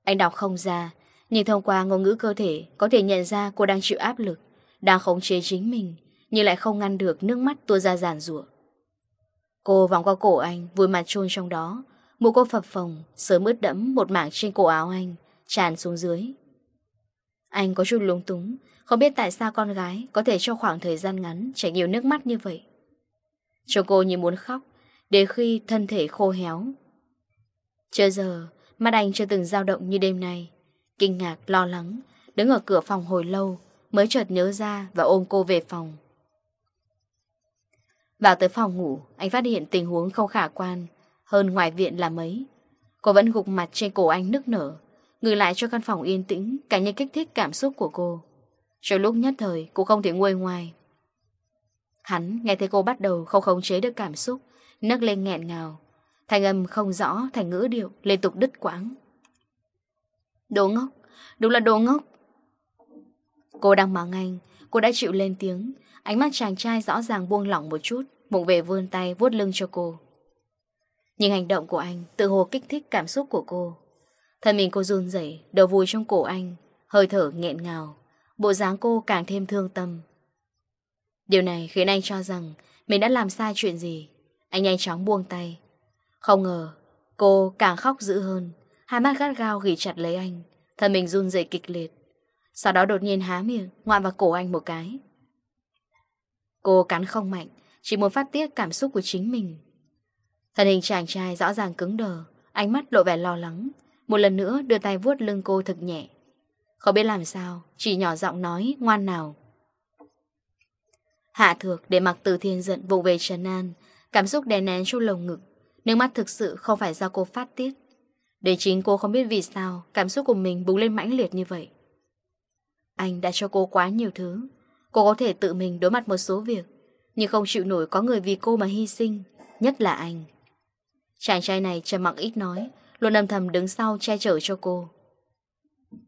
Anh đọc không ra, Nhưng thông qua ngôn ngữ cơ thể, Có thể nhận ra cô đang chịu áp lực, Đang khống chế chính mình, Nhưng lại không ngăn được nước mắt tua ra giàn rủa Cô vòng qua cổ anh Vùi mặt chôn trong đó. Mũ cô phập phồng, Sớm ướt đẫm một mảng trên cổ áo anh tràn xuống dưới. Anh có chút lúng túng, không biết tại sao con gái có thể cho khoảng thời gian ngắn chảy nhiều nước mắt như vậy. Cho cô như muốn khóc, để khi thân thể khô héo. Chưa giờ, mắt anh chưa từng dao động như đêm nay. Kinh ngạc, lo lắng, đứng ở cửa phòng hồi lâu, mới chợt nhớ ra và ôm cô về phòng. Vào tới phòng ngủ, anh phát hiện tình huống không khả quan, hơn ngoài viện là mấy. Cô vẫn gục mặt trên cổ anh nức nở, người lại cho căn phòng yên tĩnh, Cả nhân kích thích cảm xúc của cô. Rồi lúc nhất thời, cô không thể nguôi ngoài Hắn nghe thấy cô bắt đầu không khống chế được cảm xúc, Nấc lên nghẹn ngào. Thành âm không rõ, thành ngữ điệu Liên tục đứt quãng. Đồ ngốc, Đúng là đồ ngốc. Cô đang mắng anh, Cô đã chịu lên tiếng. Ánh mắt chàng trai rõ ràng buông lỏng một chút, bụng về vươn tay vuốt lưng cho cô. Nhưng hành động của anh, tự hồ kích thích cảm xúc của cô. Thân mình cô run rẩy đầu vùi trong cổ anh, hơi thở nghẹn ngào. Bộ dáng cô càng thêm thương tâm. Điều này khiến anh cho rằng mình đã làm sai chuyện gì. Anh nhanh chóng buông tay. Không ngờ, cô càng khóc dữ hơn. Hai mắt gắt gao ghi chặt lấy anh. Thân mình run rẩy kịch liệt. Sau đó đột nhiên há miệng, ngoạn vào cổ anh một cái. Cô cắn không mạnh, chỉ muốn phát tiết cảm xúc của chính mình. Thân hình chàng trai rõ ràng cứng đờ, ánh mắt lộ vẻ lo lắng. Một lần nữa đưa tay vuốt lưng cô thật nhẹ. Không biết làm sao, Chỉ nhỏ giọng nói, ngoan nào. Hạ thược để mặc từ thiên giận vụ về Trần An, Cảm xúc đè nén trong lồng ngực, Nước mắt thực sự không phải do cô phát tiết. Để chính cô không biết vì sao, Cảm xúc của mình bùng lên mãnh liệt như vậy. Anh đã cho cô quá nhiều thứ. Cô có thể tự mình đối mặt một số việc, Nhưng không chịu nổi có người vì cô mà hy sinh, Nhất là anh. Chàng trai này trầm mặc ít nói Luôn âm thầm đứng sau che chở cho cô.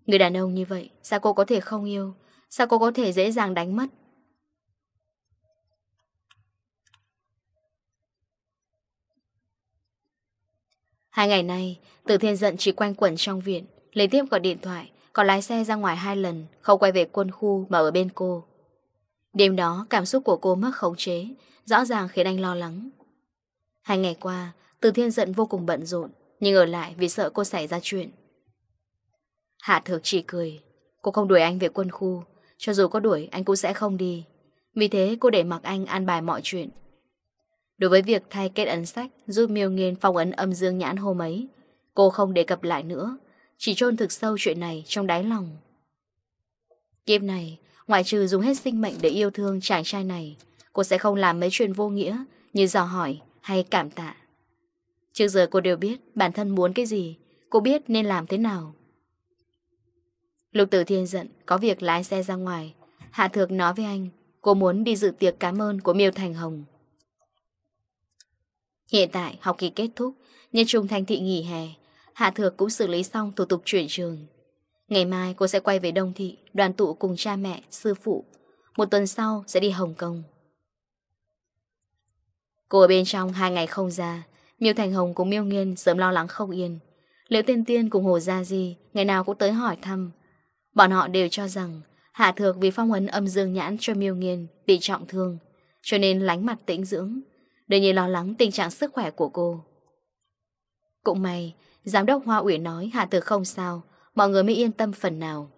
Người đàn ông như vậy, Sao cô có thể không yêu? Sao cô có thể dễ dàng đánh mất? Hai ngày nay Từ thiên giận chỉ quanh quẩn trong viện Lấy tiếp gọi điện thoại, Còn lái xe ra ngoài hai lần, Không quay về quân khu mà ở bên cô. Đêm đó, cảm xúc của cô mất khống chế, Rõ ràng khiến anh lo lắng. Hai ngày qua Từ thiên giận vô cùng bận rộn. Nhưng ở lại vì sợ cô xảy ra chuyện. Hạ thược chỉ cười. Cô không đuổi anh về quân khu. Cho dù có đuổi, anh cũng sẽ không đi. Vì thế, cô để mặc anh an bài mọi chuyện. Đối với việc thay kết ấn sách, Giúp miêu nghiên phong ấn âm dương nhãn hôm ấy, Cô không đề cập lại nữa. Chỉ chôn thực sâu chuyện này trong đáy lòng. Kiếp này, Ngoại trừ dùng hết sinh mệnh để yêu thương chàng trai này, Cô sẽ không làm mấy chuyện vô nghĩa Như dò hỏi hay cảm tạ. Trước giờ cô đều biết bản thân muốn cái gì, cô biết nên làm thế nào. Lục Tử Thiên giận, có việc lái xe ra ngoài. Hạ Thược nói với anh, cô muốn đi dự tiệc cảm ơn của Miêu Thành Hồng. Hiện tại, học kỳ kết thúc, nhân trung thành thị nghỉ hè. Hạ Thược cũng xử lý xong thủ tục chuyển trường. Ngày mai cô sẽ quay về Đông Thị, đoàn tụ cùng cha mẹ, sư phụ. Một tuần sau sẽ đi Hồng Kông. Cô ở bên trong hai ngày không ra, Miêu Thành Hồng cùng Miêu Nghiên sớm lo lắng không yên. liệu tên Tiên cùng Hồ Gia gì ngày nào cũng tới hỏi thăm. Bọn họ đều cho rằng Hạ Thược vì phong ấn âm dương nhãn cho Miêu Nghiên bị trọng thương, cho nên lánh mặt tĩnh dưỡng, để nhiên lo lắng tình trạng sức khỏe của cô. Cũng may, Giám đốc Hoa Uyển nói Hạ Thược không sao, mọi người mới yên tâm phần nào.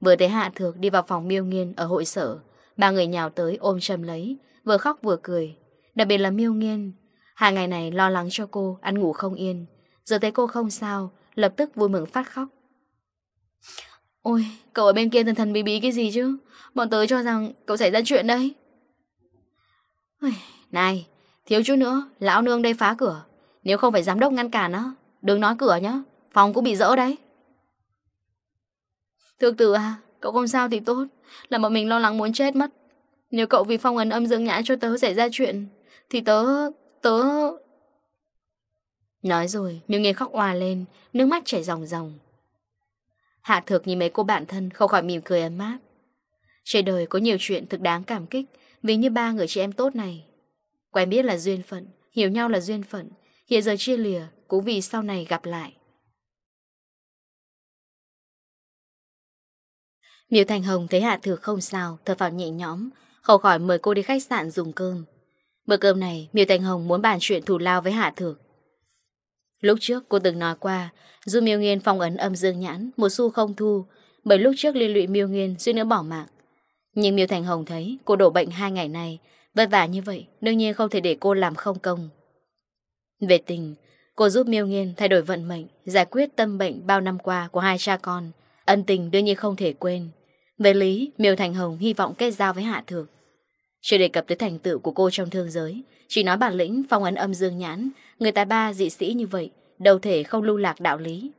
Vừa thấy Hạ Thược đi vào phòng Miêu Nghiên ở hội sở, ba người nhào tới ôm chầm lấy, vừa khóc vừa cười. Đặc biệt là Miêu Nghiên Hai ngày này lo lắng cho cô, ăn ngủ không yên. Giờ thấy cô không sao, lập tức vui mừng phát khóc. Ôi, cậu ở bên kia thần thần bí bí cái gì chứ? Bọn tớ cho rằng cậu xảy ra chuyện đấy. Này, thiếu chút nữa, lão nương đây phá cửa. Nếu không phải giám đốc ngăn cản á, đừng nói cửa nhá, phòng cũng bị dỡ đấy. Thượng tử à, cậu không sao thì tốt, là bọn mình lo lắng muốn chết mất. Nếu cậu vì phong ấn âm dương nhã cho tớ xảy ra chuyện, thì tớ Tớ... Nói rồi, Miêu Nghiên khóc hoa lên, nước mắt chảy ròng ròng. Hạ Thược nhìn mấy cô bạn thân không khỏi mỉm cười ấm áp. Trên đời có nhiều chuyện thực đáng cảm kích vì như ba người chị em tốt này. Quen biết là duyên phận, hiểu nhau là duyên phận, hiện giờ chia lìa cũng vì sau này gặp lại. Miêu Thành Hồng thấy Hạ Thược không sao, thở vào nhẹ nhõm, khẩu khỏi mời cô đi khách sạn dùng cơm. Bữa cơm này, Miêu Thanh Hồng muốn bàn chuyện thủ lao với Hạ Thược. Lúc trước cô từng nói qua, dù Miêu Nghiên phong ấn âm dương nhãn, một xu không thu, bởi lúc trước liên lụy Miêu Nghiên suy nữa bỏ mạng. Nhưng Miêu Thanh Hồng thấy cô đổ bệnh hai ngày này, vất vả như vậy, đương nhiên không thể để cô làm không công. Về tình, cô giúp Miêu Nghiên thay đổi vận mệnh, giải quyết tâm bệnh bao năm qua của hai cha con, ân tình đương nhiên không thể quên. Về lý, Miêu Thành Hồng hy vọng kết giao với Hạ Thược. Chưa đề cập tới thành tựu của cô trong thương giới, chỉ nói bản lĩnh phong ấn âm dương nhãn, người tài ba dị sĩ như vậy, đầu thể không lưu lạc đạo lý.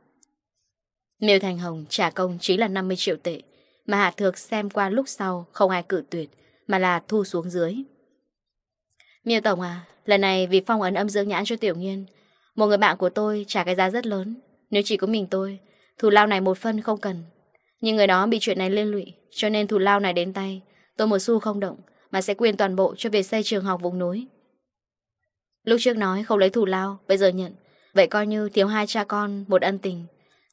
Miêu Thành Hồng trả công chỉ là 50 triệu tệ, mà Hạ Thược xem qua lúc sau không ai cử tuyệt, mà là thu xuống dưới. Miêu Tổng à, lần này vì phong ấn âm dương nhãn cho Tiểu Nghiên, một người bạn của tôi trả cái giá rất lớn, nếu chỉ có mình tôi, thù lao này một phân không cần. Nhưng người đó bị chuyện này liên lụy, cho nên thù lao này đến tay, tôi một xu không động mà sẽ quyên toàn bộ cho việc xây trường học vùng núi. Lúc trước nói không lấy thủ lao, bây giờ nhận. Vậy coi như thiếu hai cha con một ân tình.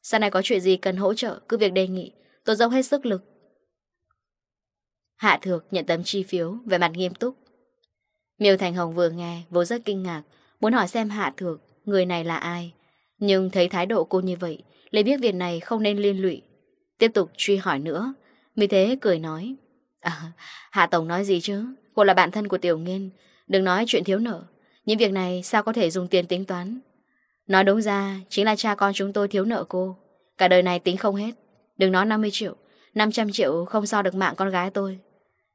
Sau này có chuyện gì cần hỗ trợ, cứ việc đề nghị, tôi dốc hết sức lực. Hạ Thược nhận tấm chi phiếu, về mặt nghiêm túc. Miêu Thành Hồng vừa nghe, vô rất kinh ngạc, muốn hỏi xem Hạ Thược, người này là ai. Nhưng thấy thái độ cô như vậy, lấy biết việc này không nên liên lụy. Tiếp tục truy hỏi nữa, vì thế cười nói. À, Hạ Tổng nói gì chứ? Cô là bạn thân của Tiểu Nghiên. Đừng nói chuyện thiếu nợ. Những việc này sao có thể dùng tiền tính toán? Nói đúng ra chính là cha con chúng tôi thiếu nợ cô. Cả đời này tính không hết. Đừng nói 50 triệu. 500 triệu không so được mạng con gái tôi.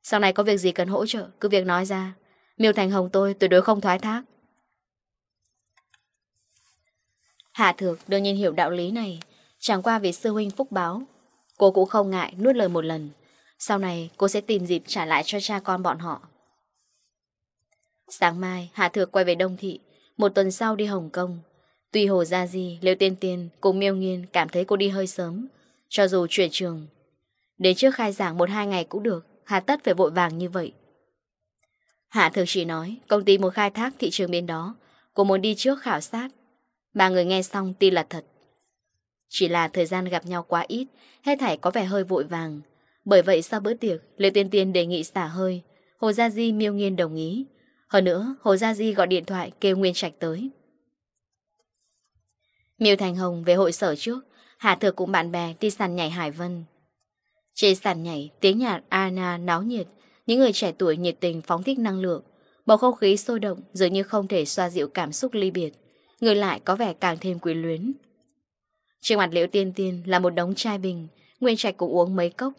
Sau này có việc gì cần hỗ trợ Cứ việc nói ra. Miêu Thành Hồng tôi tuyệt đối không thoái thác. Hạ Thược đương nhiên hiểu đạo lý này. Chẳng qua vì sư huynh phúc báo Cô cũng không ngại nuốt lời một lần. Sau này cô sẽ tìm dịp trả lại cho cha con bọn họ. Sáng mai, Hạ Thược quay về Đông Thị, một tuần sau đi Hồng Kông. Tuy Hồ Gia Di, Liêu Tiên Tiên cùng Miêu Nghiên cảm thấy cô đi hơi sớm, cho dù chuyển trường. Để trước khai giảng một hai ngày cũng được, Hạ Tất phải vội vàng như vậy. Hạ Thược chỉ nói, công ty muốn khai thác thị trường bên đó, cô muốn đi trước khảo sát. Ba người nghe xong tin là thật. Chỉ là thời gian gặp nhau quá ít, hết thảy có vẻ hơi vội vàng, bởi vậy sau bữa tiệc, Lê Tiên Tiên đề nghị xả hơi. Hồ Gia Di miêu nghiên đồng ý. Hơn nữa, Hồ Gia Di gọi điện thoại kêu Nguyên Trạch tới. Miêu Thành Hồng về hội sở trước, Hà Thược cùng bạn bè đi sàn nhảy Hải Vân. Trên sàn nhảy, tiếng nhạc Anna náo nhiệt, những người trẻ tuổi nhiệt tình phóng thích năng lượng. Bầu không khí sôi động dường như không thể xoa dịu cảm xúc ly biệt. Người lại có vẻ càng thêm quyến luyến. Trên mặt liễu tiên tiên là một đống chai bình, Nguyên Trạch cũng uống mấy cốc,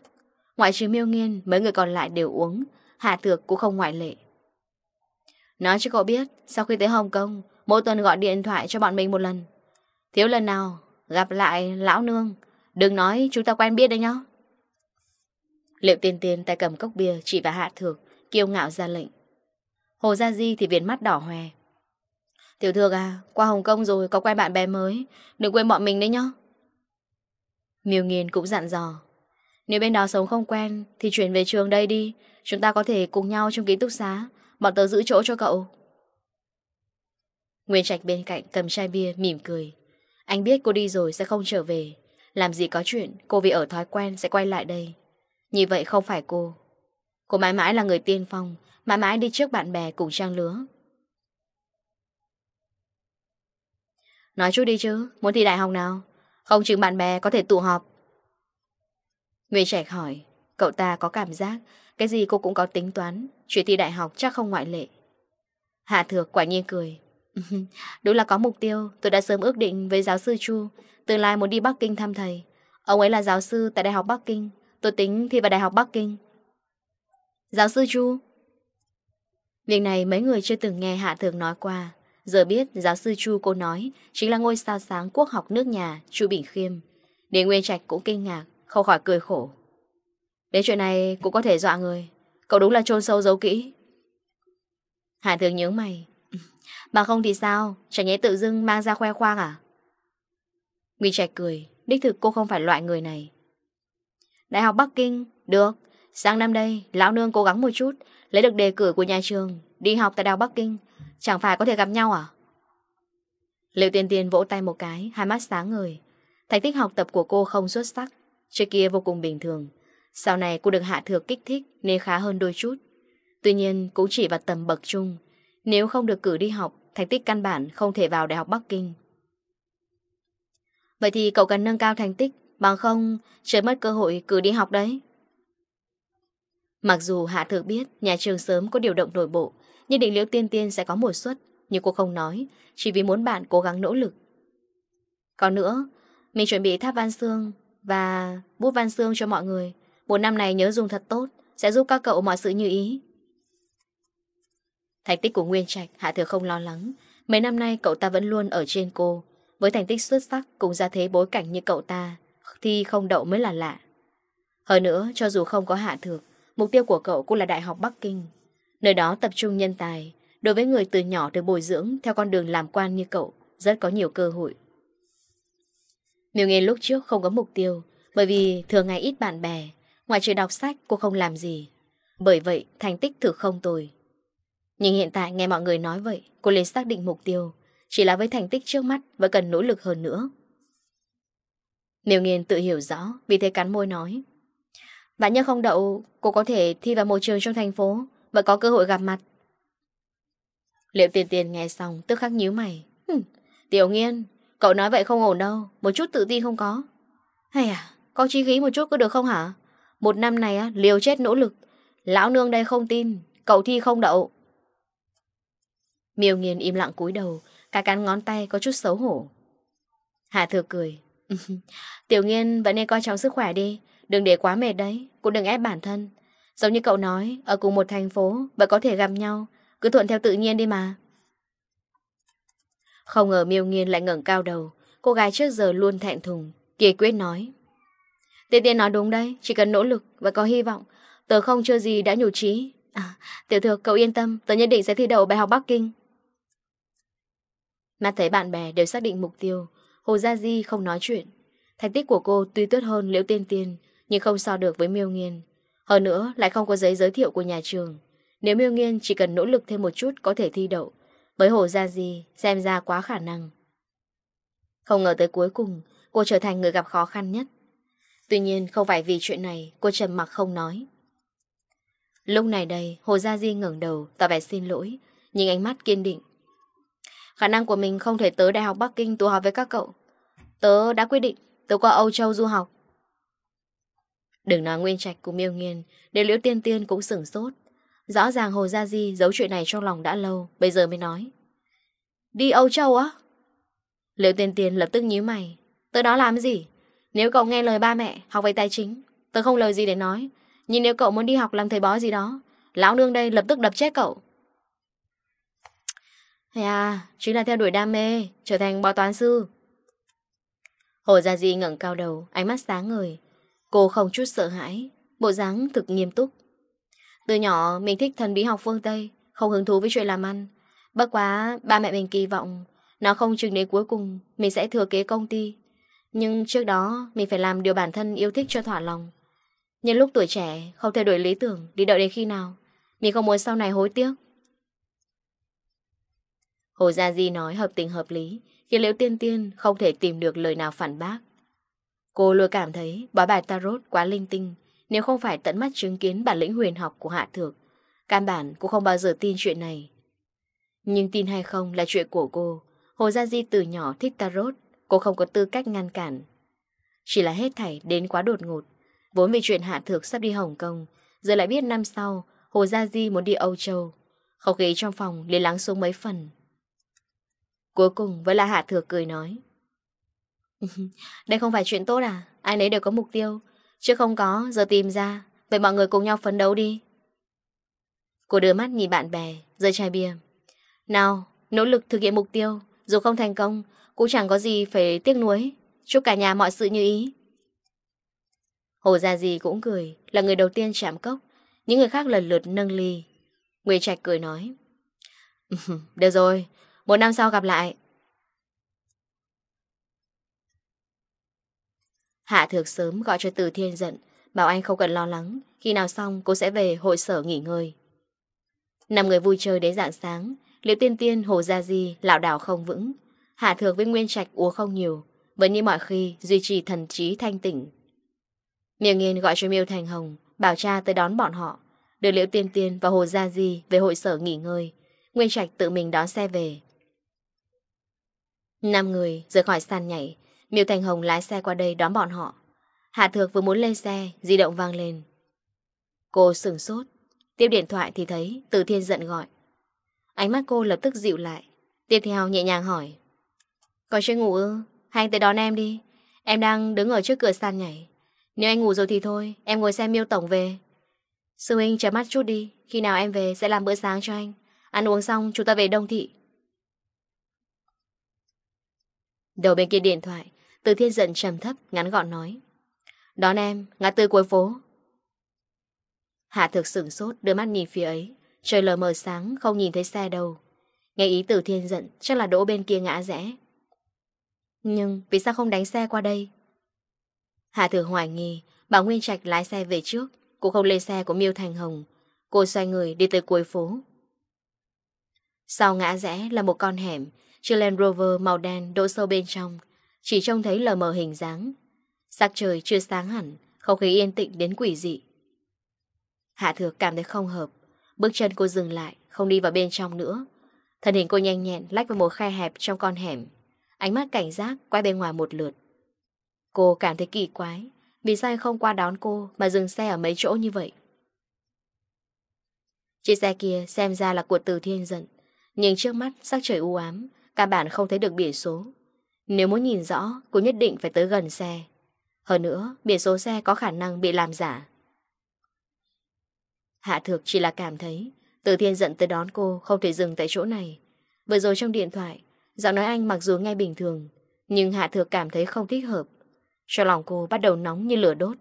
Ngoại trừ miêu nghiên, mấy người còn lại đều uống, Hạ Thược cũng không ngoại lệ. Nói cho cậu biết, sau khi tới Hồng Kông, mỗi tuần gọi điện thoại cho bọn mình một lần. Thiếu lần nào, gặp lại lão nương, đừng nói chúng ta quen biết đấy nhá. Liệu tiền tiền tay cầm cốc bia chỉ và Hạ Thược, kiêu ngạo ra lệnh. Hồ Gia Di thì viền mắt đỏ hoe. Tiểu Thược à, qua Hồng Kông rồi có quen bạn bè mới, đừng quên bọn mình đấy nhá. Miêu Nghiên cũng dặn dò. Nếu bên đó sống không quen, Thì chuyển về trường đây đi. Chúng ta có thể cùng nhau trong ký túc xá. Bọn tớ giữ chỗ cho cậu. Nguyên Trạch bên cạnh cầm chai bia, mỉm cười. Anh biết cô đi rồi sẽ không trở về. Làm gì có chuyện, Cô vì ở thói quen sẽ quay lại đây. Như vậy không phải cô. Cô mãi mãi là người tiên phong, Mãi mãi đi trước bạn bè cùng trang lứa. Nói chút đi chứ, Muốn thi đại học nào? Không chừng bạn bè có thể tụ họp. Người trẻ hỏi, cậu ta có cảm giác cái gì cô cũng có tính toán, chuyện thi đại học chắc không ngoại lệ. Hạ Thược quả nhiên cười. cười. Đúng là có mục tiêu, tôi đã sớm ước định với giáo sư Chu, tương lai muốn đi Bắc Kinh thăm thầy. Ông ấy là giáo sư tại Đại học Bắc Kinh, tôi tính thi vào Đại học Bắc Kinh. Giáo sư Chu Việc này mấy người chưa từng nghe Hạ Thược nói qua. Giờ biết giáo sư Chu cô nói chính là ngôi sao sáng quốc học nước nhà Chu Bình Khiêm. Để Nguyên Trạch cũng kinh ngạc. Không khỏi cười khổ. Đến chuyện này cũng có thể dọa người. Cậu đúng là chôn sâu giấu kỹ. Hải thường nhớ mày. Mà không thì sao? Chẳng nhẽ tự dưng mang ra khoe khoang à? Nguy Trạch cười. Đích thực cô không phải loại người này. Đại học Bắc Kinh. Được. Sang năm đây, Lão Nương cố gắng một chút, Lấy được đề cử của nhà trường, Đi học tại Đào Bắc Kinh. Chẳng phải có thể gặp nhau à? Liệu tiên tiên vỗ tay một cái, Hai mắt sáng người. Thành tích học tập của cô không xuất sắc. Trước kia vô cùng bình thường Sau này cô được hạ thược kích thích Nên khá hơn đôi chút Tuy nhiên cũng chỉ vào tầm bậc trung Nếu không được cử đi học Thành tích căn bản không thể vào Đại học Bắc Kinh Vậy thì cậu cần nâng cao thành tích Bằng không trời mất cơ hội cử đi học đấy Mặc dù Hạ Thược biết nhà trường sớm có điều động nội bộ, nhưng định liễu tiên tiên sẽ có một suất, nhưng cô không nói, chỉ vì muốn bạn cố gắng nỗ lực. Còn nữa, mình chuẩn bị tháp Văn xương. Và bút văn xương cho mọi người. Một năm này nhớ dùng thật tốt, Sẽ giúp các cậu mọi sự như ý. Thành tích của Nguyên Trạch, Hạ Thừa không lo lắng. Mấy năm nay cậu ta vẫn luôn ở trên cô. Với thành tích xuất sắc cùng ra thế bối cảnh như cậu ta, Thì không đậu mới là lạ. Hơn nữa, cho dù không có Hạ Thược, Mục tiêu của cậu cũng là Đại học Bắc Kinh. Nơi đó tập trung nhân tài. Đối với người từ nhỏ được bồi dưỡng Theo con đường làm quan như cậu, Rất có nhiều cơ hội. Miêu Nghiên lúc trước không có mục tiêu, Bởi vì thường ngày ít bạn bè, Ngoài trừ đọc sách cô không làm gì. Bởi vậy, thành tích thử không tồi. Nhưng hiện tại nghe mọi người nói vậy, Cô liền xác định mục tiêu, Chỉ là với thành tích trước mắt Vẫn cần nỗ lực hơn nữa. Miêu Nghiên tự hiểu rõ, Vì thế cắn môi nói, Bạn nhớ không đậu, Cô có thể thi vào môi trường trong thành phố Và có cơ hội gặp mặt. Liệu tiền tiền nghe xong tức khắc nhíu mày Tiểu Nghiên Cậu nói vậy không ổn đâu Một chút tự tin không có. Hay à có chí khí một chút có được không hả? Một năm này á, liều chết nỗ lực. Lão nương đây không tin Cậu thi không đậu. Miêu nghiền im lặng cúi đầu Cả cắn ngón tay có chút xấu hổ. Hạ thừa cười. Tiểu nghiên vẫn nên coi trọng sức khỏe đi Đừng để quá mệt đấy Cũng đừng ép bản thân. Giống như cậu nói Ở cùng một thành phố Vẫn có thể gặp nhau Cứ thuận theo tự nhiên đi mà. Không ngờ miêu nghiên lại ngẩng cao đầu. Cô gái trước giờ luôn thẹn thùng Kỳ quyết nói. Tiên tiên nói đúng đấy Chỉ cần nỗ lực và có hy vọng. Tớ không chưa gì đã nhủ trí. À, Tiểu thược cậu yên tâm Tớ nhất định sẽ thi đậu bài học Bắc Kinh. Mắt thấy bạn bè đều xác định mục tiêu Hồ Gia Di không nói chuyện. Thành tích của cô tuy tốt hơn Liễu Tiên Tiên Nhưng không so được với Miêu Nghiên. Hơn nữa lại không có giấy giới thiệu của nhà trường. Nếu Miêu Nghiên chỉ cần nỗ lực thêm một chút Có thể thi đậu với Hồ Gia Di xem ra quá khả năng. Không ngờ tới cuối cùng cô trở thành người gặp khó khăn nhất. Tuy nhiên không phải vì chuyện này cô trầm mặc không nói. Lúc này đây Hồ Gia Di ngẩng đầu tỏ vẻ xin lỗi nhìn ánh mắt kiên định. Khả năng của mình không thể tới Đại học Bắc Kinh tu học với các cậu. Tớ đã quyết định tớ qua Âu Châu du học. Đừng nói Nguyên Trạch cùng Miêu Nghiên, để Liễu Tiên Tiên cũng sửng sốt. Rõ ràng Hồ Gia Di giấu chuyện này trong lòng đã lâu, Bây giờ mới nói. Đi Âu Châu á? Liệu tiền tiền lập tức nhíu mày. Tớ đó làm gì? Nếu cậu nghe lời ba mẹ, học về tài chính Tớ không lời gì để nói. Nhưng nếu cậu muốn đi học làm thầy bói gì đó, Lão nương đây lập tức đập chết cậu. Hay à Chính là theo đuổi đam mê, Trở thành bói toán sư. Hồ Gia Di ngẩng cao đầu, Ánh mắt sáng ngời. Cô không chút sợ hãi, Bộ dáng thực nghiêm túc. Từ nhỏ, mình thích thần bí học phương Tây, Không hứng thú với chuyện làm ăn. Bất quá, ba mẹ mình kỳ vọng Nó không chừng đến cuối cùng Mình sẽ thừa kế công ty. Nhưng trước đó, mình phải làm điều bản thân yêu thích cho thỏa lòng. Nhưng lúc tuổi trẻ, Không thể đổi lý tưởng, Đi đợi đến khi nào, Mình không muốn sau này hối tiếc. Hồ Gia Di nói hợp tình hợp lý, Khiến Liễu Tiên Tiên không thể tìm được lời nào phản bác. Cô luôn cảm thấy bói bài tarot quá linh tinh nếu không phải tận mắt chứng kiến bản lĩnh huyền học của Hạ Thược, căn bản cũng không bao giờ tin chuyện này. Nhưng tin hay không là chuyện của cô. Hồ Gia Di từ nhỏ thích tarot, cô không có tư cách ngăn cản. Chỉ là hết thảy đến quá đột ngột. Vốn vì chuyện Hạ Thược sắp đi Hồng Kông, giờ lại biết năm sau Hồ Gia Di muốn đi Âu Châu. Không khí trong phòng liền lắng xuống mấy phần. Cuối cùng vẫn là Hạ Thược cười nói. Đây không phải chuyện tốt à? Ai nấy đều có mục tiêu. Chứ không có, giờ tìm ra. Vậy mọi người cùng nhau phấn đấu đi. Cô đưa mắt nhìn bạn bè Rơi chai bia. Nào, nỗ lực thực hiện mục tiêu. Dù không thành công, cũng chẳng có gì phải tiếc nuối. Chúc cả nhà mọi sự như ý. Hồ Gia Di cũng cười Là người đầu tiên chạm cốc. Những người khác lần lượt nâng ly. Nguyễn Trạch cười nói Được rồi, một năm sau gặp lại. Hạ Thược sớm gọi cho Từ Thiên giận, bảo anh không cần lo lắng, khi nào xong cô sẽ về hội sở nghỉ ngơi. Năm người vui chơi đến dạng sáng, Liễu Tiên Tiên, Hồ Gia Di, lão đảo không vững. Hạ Thược với Nguyên Trạch uống không nhiều, vẫn như mọi khi duy trì thần trí thanh tỉnh. Miêu Nghiên gọi cho Miêu Thành Hồng, bảo cha tới đón bọn họ, đưa Liễu Tiên Tiên và Hồ Gia Di về hội sở nghỉ ngơi. Nguyên Trạch tự mình đón xe về. Năm người rời khỏi sàn nhảy, Miêu Thành Hồng lái xe qua đây đón bọn họ. Hạ Thược vừa muốn lên xe, di động vang lên. Cô sửng sốt, tiếp điện thoại thì thấy Từ Thiên giận gọi. Ánh mắt cô lập tức dịu lại, tiếp theo nhẹ nhàng hỏi. Còn chơi ngủ ư? Hay anh tới đón em đi. Em đang đứng ở trước cửa sàn nhảy. Nếu anh ngủ rồi thì thôi, em ngồi xe miêu tổng về. Sư huynh chờ mắt chút đi, khi nào em về sẽ làm bữa sáng cho anh. Ăn uống xong chúng ta về Đông Thị. Đầu bên kia điện thoại, từ thiên Dận trầm thấp ngắn gọn nói. Đón em, ngã tư cuối phố. Hạ thực sửng sốt đưa mắt nhìn phía ấy. Trời lờ mờ sáng không nhìn thấy xe đâu. Nghe ý từ thiên Dận Chắc là đỗ bên kia ngã rẽ. Nhưng vì sao không đánh xe qua đây? Hạ thực hoài nghi Bảo Nguyên Trạch lái xe về trước Cô không lên xe của Miêu Thành Hồng. Cô xoay người đi tới cuối phố. Sau ngã rẽ là một con hẻm Chiếc Land Rover màu đen đỗ sâu bên trong. Chỉ trông thấy lờ mờ hình dáng. Sắc trời chưa sáng hẳn Không khí yên tĩnh đến quỷ dị. Hạ thược cảm thấy không hợp. Bước chân cô dừng lại Không đi vào bên trong nữa. Thân hình cô nhanh nhẹn lách vào một khe hẹp trong con hẻm. Ánh mắt cảnh giác quay bên ngoài một lượt. Cô cảm thấy kỳ quái Vì sao không qua đón cô Mà dừng xe ở mấy chỗ như vậy? Chiếc xe kia xem ra là của từ thiên Dận, Nhưng trước mắt sắc trời u ám Cả bản không thấy được biển số. Nếu muốn nhìn rõ, cô nhất định phải tới gần xe. Hơn nữa, biển số xe có khả năng bị làm giả. Hạ Thược chỉ là cảm thấy Từ Thiên giận tới đón cô không thể dừng tại chỗ này. Vừa rồi trong điện thoại, giọng nói anh mặc dù nghe bình thường, nhưng Hạ Thược cảm thấy không thích hợp. Cho lòng cô bắt đầu nóng như lửa đốt.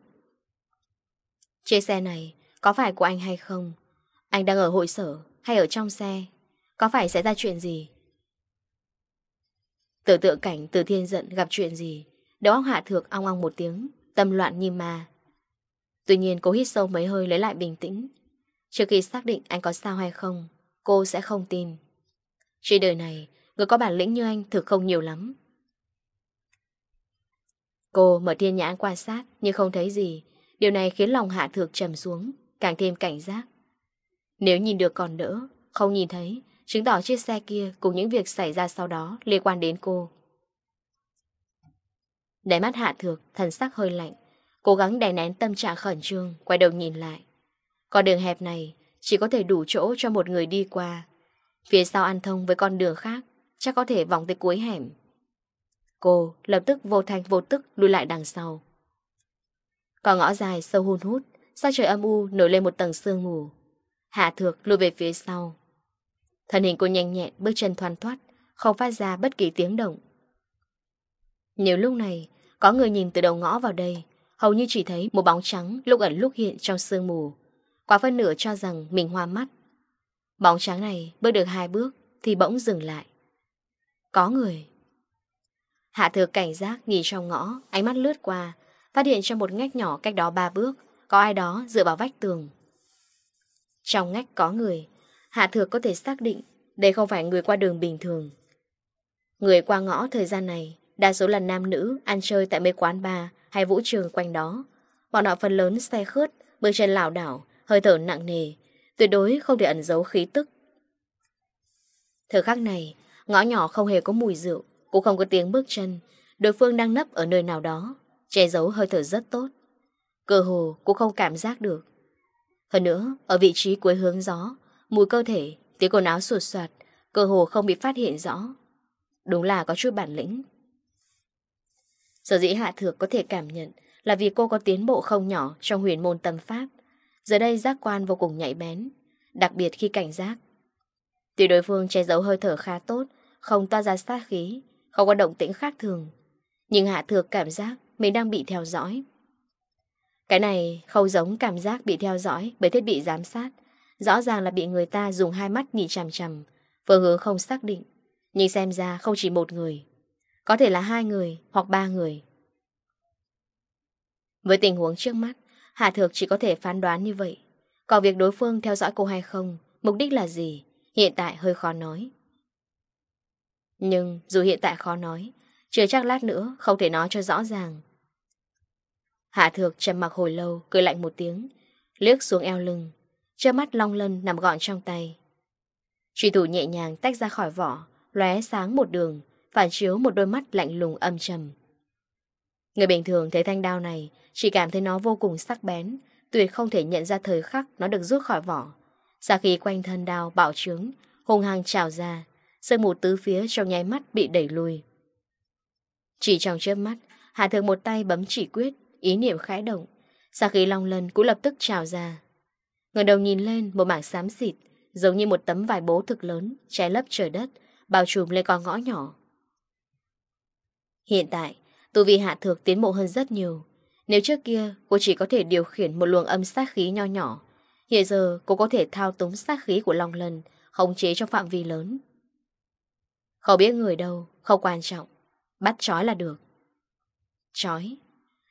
Chiếc xe này có phải của anh hay không? Anh đang ở hội sở hay ở trong xe? Có phải xảy ra chuyện gì? Tưởng tượng cảnh từ thiên giận gặp chuyện gì? Đầu óc hạ thược ong ong một tiếng, Tâm loạn như ma. Tuy nhiên cô hít sâu mấy hơi lấy lại bình tĩnh. Trước khi xác định anh có sao hay không, Cô sẽ không tin. Trên đời này, Người có bản lĩnh như anh thực không nhiều lắm. Cô mở thiên nhãn quan sát, Nhưng không thấy gì. Điều này khiến lòng hạ thược trầm xuống, Càng thêm cảnh giác. Nếu nhìn được còn đỡ, Không nhìn thấy chứng tỏ chiếc xe kia cùng những việc xảy ra sau đó liên quan đến cô. Đáy mắt hạ thược, thần sắc hơi lạnh, cố gắng đè nén tâm trạng khẩn trương, quay đầu nhìn lại. Con đường hẹp này chỉ có thể đủ chỗ cho một người đi qua. Phía sau ăn thông với con đường khác, chắc có thể vòng tới cuối hẻm. Cô lập tức vô thanh vô tức lùi lại đằng sau. Còn ngõ dài sâu hun hút, sao trời âm u nổi lên một tầng sương mù. Hạ thược lùi về phía sau, Thân hình cô nhanh nhẹn, bước chân thoăn thoát, không phát ra bất kỳ tiếng động. nhiều lúc này, có người nhìn từ đầu ngõ vào đây, hầu như chỉ thấy một bóng trắng lúc ẩn lúc hiện trong sương mù. Quá phân nửa cho rằng mình hoa mắt. Bóng trắng này bước được hai bước thì bỗng dừng lại. Có người. Hạ thừa cảnh giác nhìn trong ngõ, ánh mắt lướt qua, phát hiện trong một ngách nhỏ cách đó ba bước, có ai đó dựa vào vách tường. Trong ngách có người, Hạ Thược có thể xác định đây không phải người qua đường bình thường. Người qua ngõ thời gian này, đa số là nam nữ ăn chơi tại mấy quán bar hay vũ trường quanh đó. Bọn họ phần lớn xe khướt, bước chân lảo đảo, hơi thở nặng nề, tuyệt đối không thể ẩn giấu khí tức. Thời khắc này, ngõ nhỏ không hề có mùi rượu, cũng không có tiếng bước chân, đối phương đang nấp ở nơi nào đó, che giấu hơi thở rất tốt. Cơ hồ cũng không cảm giác được. Hơn nữa, ở vị trí cuối hướng gió, Mùi cơ thể, tiếng quần áo sột soạt, cơ hồ không bị phát hiện rõ. Đúng là có chút bản lĩnh. Sở dĩ Hạ Thược có thể cảm nhận là vì cô có tiến bộ không nhỏ trong huyền môn tâm pháp. Giờ đây giác quan vô cùng nhạy bén, đặc biệt khi cảnh giác. Tuy đối phương che giấu hơi thở khá tốt, không toa ra sát khí, không có động tĩnh khác thường. Nhưng Hạ Thược cảm giác mình đang bị theo dõi. Cái này không giống cảm giác bị theo dõi bởi thiết bị giám sát Rõ ràng là bị người ta dùng hai mắt nhìn chằm chằm. Phương hướng không xác định, Nhưng xem ra không chỉ một người, Có thể là hai người hoặc ba người. Với tình huống trước mắt, Hạ Thược chỉ có thể phán đoán như vậy. Còn việc đối phương theo dõi cô hay không, Mục đích là gì, Hiện tại hơi khó nói. Nhưng dù hiện tại khó nói, Chưa chắc lát nữa không thể nói cho rõ ràng. Hạ Thược trầm mặc hồi lâu, Cười lạnh một tiếng, Liếc xuống eo lưng. Trước mắt long lân nằm gọn trong tay. Truy thủ nhẹ nhàng tách ra khỏi vỏ, lóe sáng một đường, Phản chiếu một đôi mắt lạnh lùng âm trầm. Người bình thường thấy thanh đao này, Chỉ cảm thấy nó vô cùng sắc bén, Tuyệt không thể nhận ra thời khắc Nó được rút khỏi vỏ. Sau khi quanh thân đao bạo trướng, Hùng hàng trào ra, Sương mù tứ phía trong nháy mắt bị đẩy lùi. Chỉ trong trước mắt, Hạ thường một tay bấm chỉ quyết, Ý niệm khái động. Sau khi long lân cũng lập tức trào ra Người đầu nhìn lên, một mảng xám xịt, Giống như một tấm vải bố thực lớn, Che lấp trời đất, Bao trùm lên con ngõ nhỏ. Hiện tại, Tu vi hạ thược tiến bộ hơn rất nhiều. Nếu trước kia, cô chỉ có thể điều khiển Một luồng âm sát khí nho nhỏ. Hiện giờ, cô có thể thao túng sát khí của Long Lân Khống chế trong phạm vi lớn. Không biết người đâu, Không quan trọng. Bắt chói là được. Chói.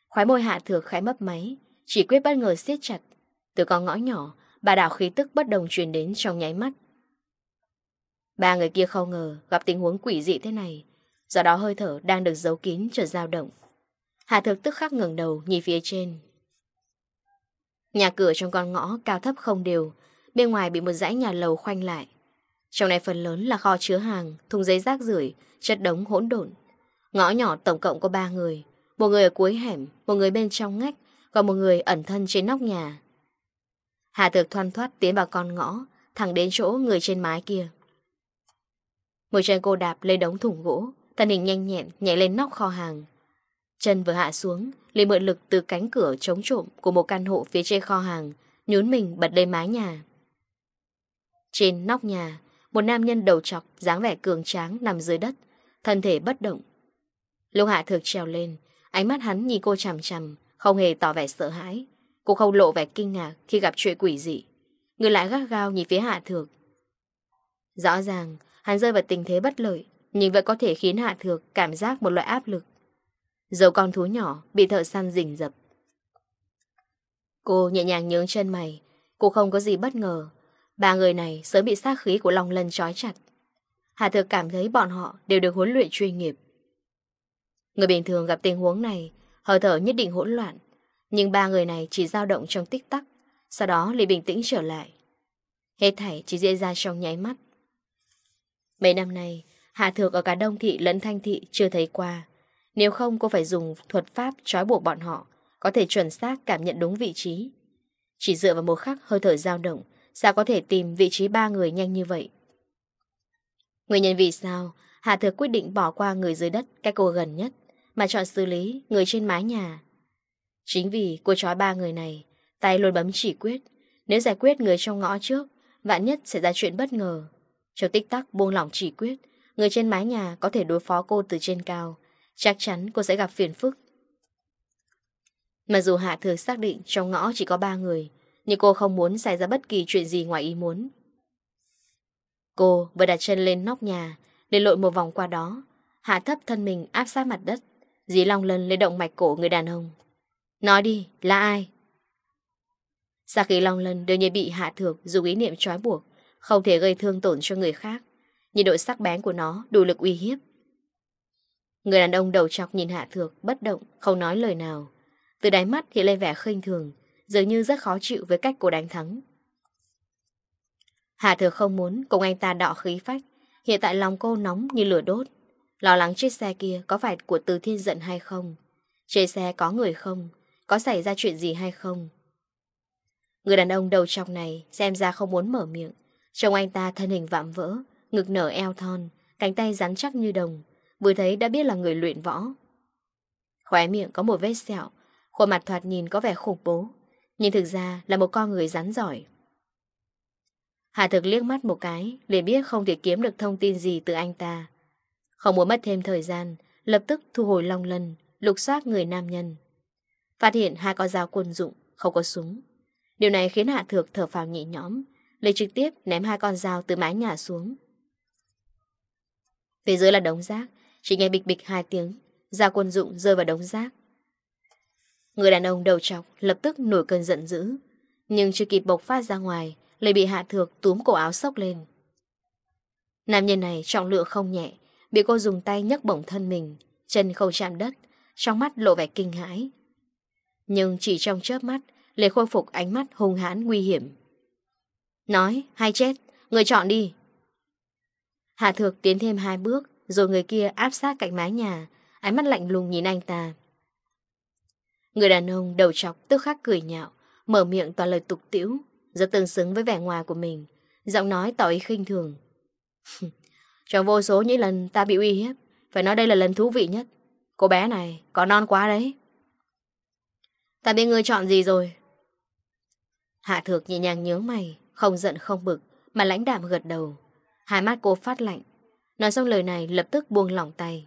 Khói môi hạ thược khẽ mấp máy, Chỉ quyết bất ngờ siết chặt. Từ con ngõ nhỏ, bà Đào khí tức bất đồng truyền đến trong nháy mắt. Ba người kia không ngờ gặp tình huống quỷ dị thế này, do đó hơi thở đang được giấu kín trở dao động. Hà thực tức khắc ngẩng đầu nhìn phía trên. Nhà cửa trong con ngõ cao thấp không đều, bên ngoài bị một dãy nhà lầu khoanh lại. Trong này phần lớn là kho chứa hàng, thùng giấy rác rưởi chất đống hỗn độn. Ngõ nhỏ tổng cộng có ba người, một người ở cuối hẻm, một người bên trong ngách, còn một người ẩn thân trên nóc nhà. Hà Thực thoăn thoát tiến vào con ngõ, thẳng đến chỗ người trên mái kia. Một chân cô đạp lấy đống thùng gỗ, thân hình nhanh nhẹn nhảy lên nóc kho hàng. Chân vừa hạ xuống, liền mượn lực từ cánh cửa chống trộm của một căn hộ phía trên kho hàng, nhún mình bật lên mái nhà. Trên nóc nhà, một nam nhân đầu chọc, dáng vẻ cường tráng nằm dưới đất, thân thể bất động. Lúc hạ thực trèo lên, ánh mắt hắn nhìn cô chằm chằm, không hề tỏ vẻ sợ hãi. Cô không lộ vẻ kinh ngạc khi gặp chuyện quỷ dị. Người lại gác gao nhìn phía Hạ Thược. Rõ ràng, Hắn rơi vào tình thế bất lợi, Nhưng vẫn có thể khiến Hạ Thược cảm giác một loại áp lực. Dấu con thú nhỏ Bị thợ săn rình dập Cô nhẹ nhàng nhướng chân mày. Cô không có gì bất ngờ. Ba người này sớm bị sát khí của lòng Lân trói chặt. Hạ Thược cảm thấy bọn họ Đều được huấn luyện chuyên nghiệp. Người bình thường gặp tình huống này Hờ thở nhất định hỗn loạn. Nhưng ba người này chỉ dao động trong tích tắc. Sau đó lại bình tĩnh trở lại. Hết thảy chỉ diễn ra trong nháy mắt. Mấy năm nay, Hạ Thược ở cả Đông Thị lẫn Thanh Thị chưa thấy qua. Nếu không, cô phải dùng thuật pháp trói buộc bọn họ, Có thể chuẩn xác cảm nhận đúng vị trí. Chỉ dựa vào một khắc hơi thở dao động, Sao có thể tìm vị trí ba người nhanh như vậy? Nguyên nhân vì sao Hạ Thược quyết định bỏ qua người dưới đất Cách cô gần nhất, Mà chọn xử lý người trên mái nhà? Chính vì cô trói ba người này, tay luôn bấm chỉ quyết. Nếu giải quyết người trong ngõ trước, vạn nhất xảy ra chuyện bất ngờ. Châu tích tắc buông lỏng chỉ quyết, người trên mái nhà có thể đối phó cô từ trên cao. Chắc chắn cô sẽ gặp phiền phức. Mặc dù Hạ Thừa xác định trong ngõ chỉ có ba người, nhưng cô không muốn xảy ra bất kỳ chuyện gì ngoài ý muốn. Cô vừa đặt chân lên nóc nhà, để lội một vòng qua đó, hạ thấp thân mình áp sát mặt đất, dí long lần lên động mạch cổ người đàn ông. Nói đi, là ai? Sau khi long lần đều như bị hạ thược dùng ý niệm trói buộc, không thể gây thương tổn cho người khác. Nhìn độ sắc bén của nó đủ lực uy hiếp. Người đàn ông đầu chọc nhìn hạ thược, bất động, không nói lời nào. Từ đáy mắt thì lên vẻ khinh thường, dường như rất khó chịu với cách cô đánh thắng. Hạ thược không muốn cùng anh ta đọ khí phách, hiện tại lòng cô nóng như lửa đốt. Lo lắng chiếc xe kia có phải của Từ Thiên Giận hay không? Trên xe có người không? Có xảy ra chuyện gì hay không? Người đàn ông đầu trọc này Xem ra không muốn mở miệng. Trông anh ta thân hình vạm vỡ, Ngực nở eo thon, Cánh tay rắn chắc như đồng, Vừa thấy đã biết là người luyện võ. Khóe miệng có một vết sẹo, Khuôn mặt thoạt nhìn có vẻ khủng bố, Nhưng thực ra là một con người rắn giỏi. Hà thực liếc mắt một cái, liền biết không thể kiếm được thông tin gì từ anh ta. Không muốn mất thêm thời gian, Lập tức thu hồi long lân Lục soát người nam nhân. Phát hiện hai con dao quân dụng, Không có súng. Điều này khiến Hạ Thược thở phào nhị nhõm, lấy trực tiếp ném hai con dao từ mái nhà xuống. Phía dưới là đống rác, Chỉ nghe bịch bịch hai tiếng, Dao quân dụng rơi vào đống rác. Người đàn ông đầu trọc lập tức nổi cơn giận dữ, Nhưng chưa kịp bộc phát ra ngoài, Lại bị Hạ Thược túm cổ áo sốc lên. Nam nhân này trọng lượng không nhẹ, Bị cô dùng tay nhấc bổng thân mình, Chân không chạm đất, Trong mắt lộ vẻ kinh hãi. Nhưng chỉ trong chớp mắt, lê khôi phục ánh mắt hung hãn nguy hiểm. Nói, hay chết, Người chọn đi. Hạ thược tiến thêm hai bước, Rồi người kia áp sát cạnh mái nhà, Ánh mắt lạnh lùng nhìn anh ta. Người đàn ông đầu chọc tức khắc cười nhạo, Mở miệng toàn lời tục tiễu Rất tương xứng với vẻ ngoài của mình, Giọng nói tỏ ý khinh thường. Trong vô số những lần ta bị uy hiếp, Phải nói đây là lần thú vị nhất. Cô bé này có non quá đấy. Ta biết ngươi chọn gì rồi. Hạ thược nhẹ nhàng nhớ mày, Không giận không bực, Mà lãnh đạm gật đầu. Hai mắt cô phát lạnh. Nói xong lời này, lập tức buông lỏng tay.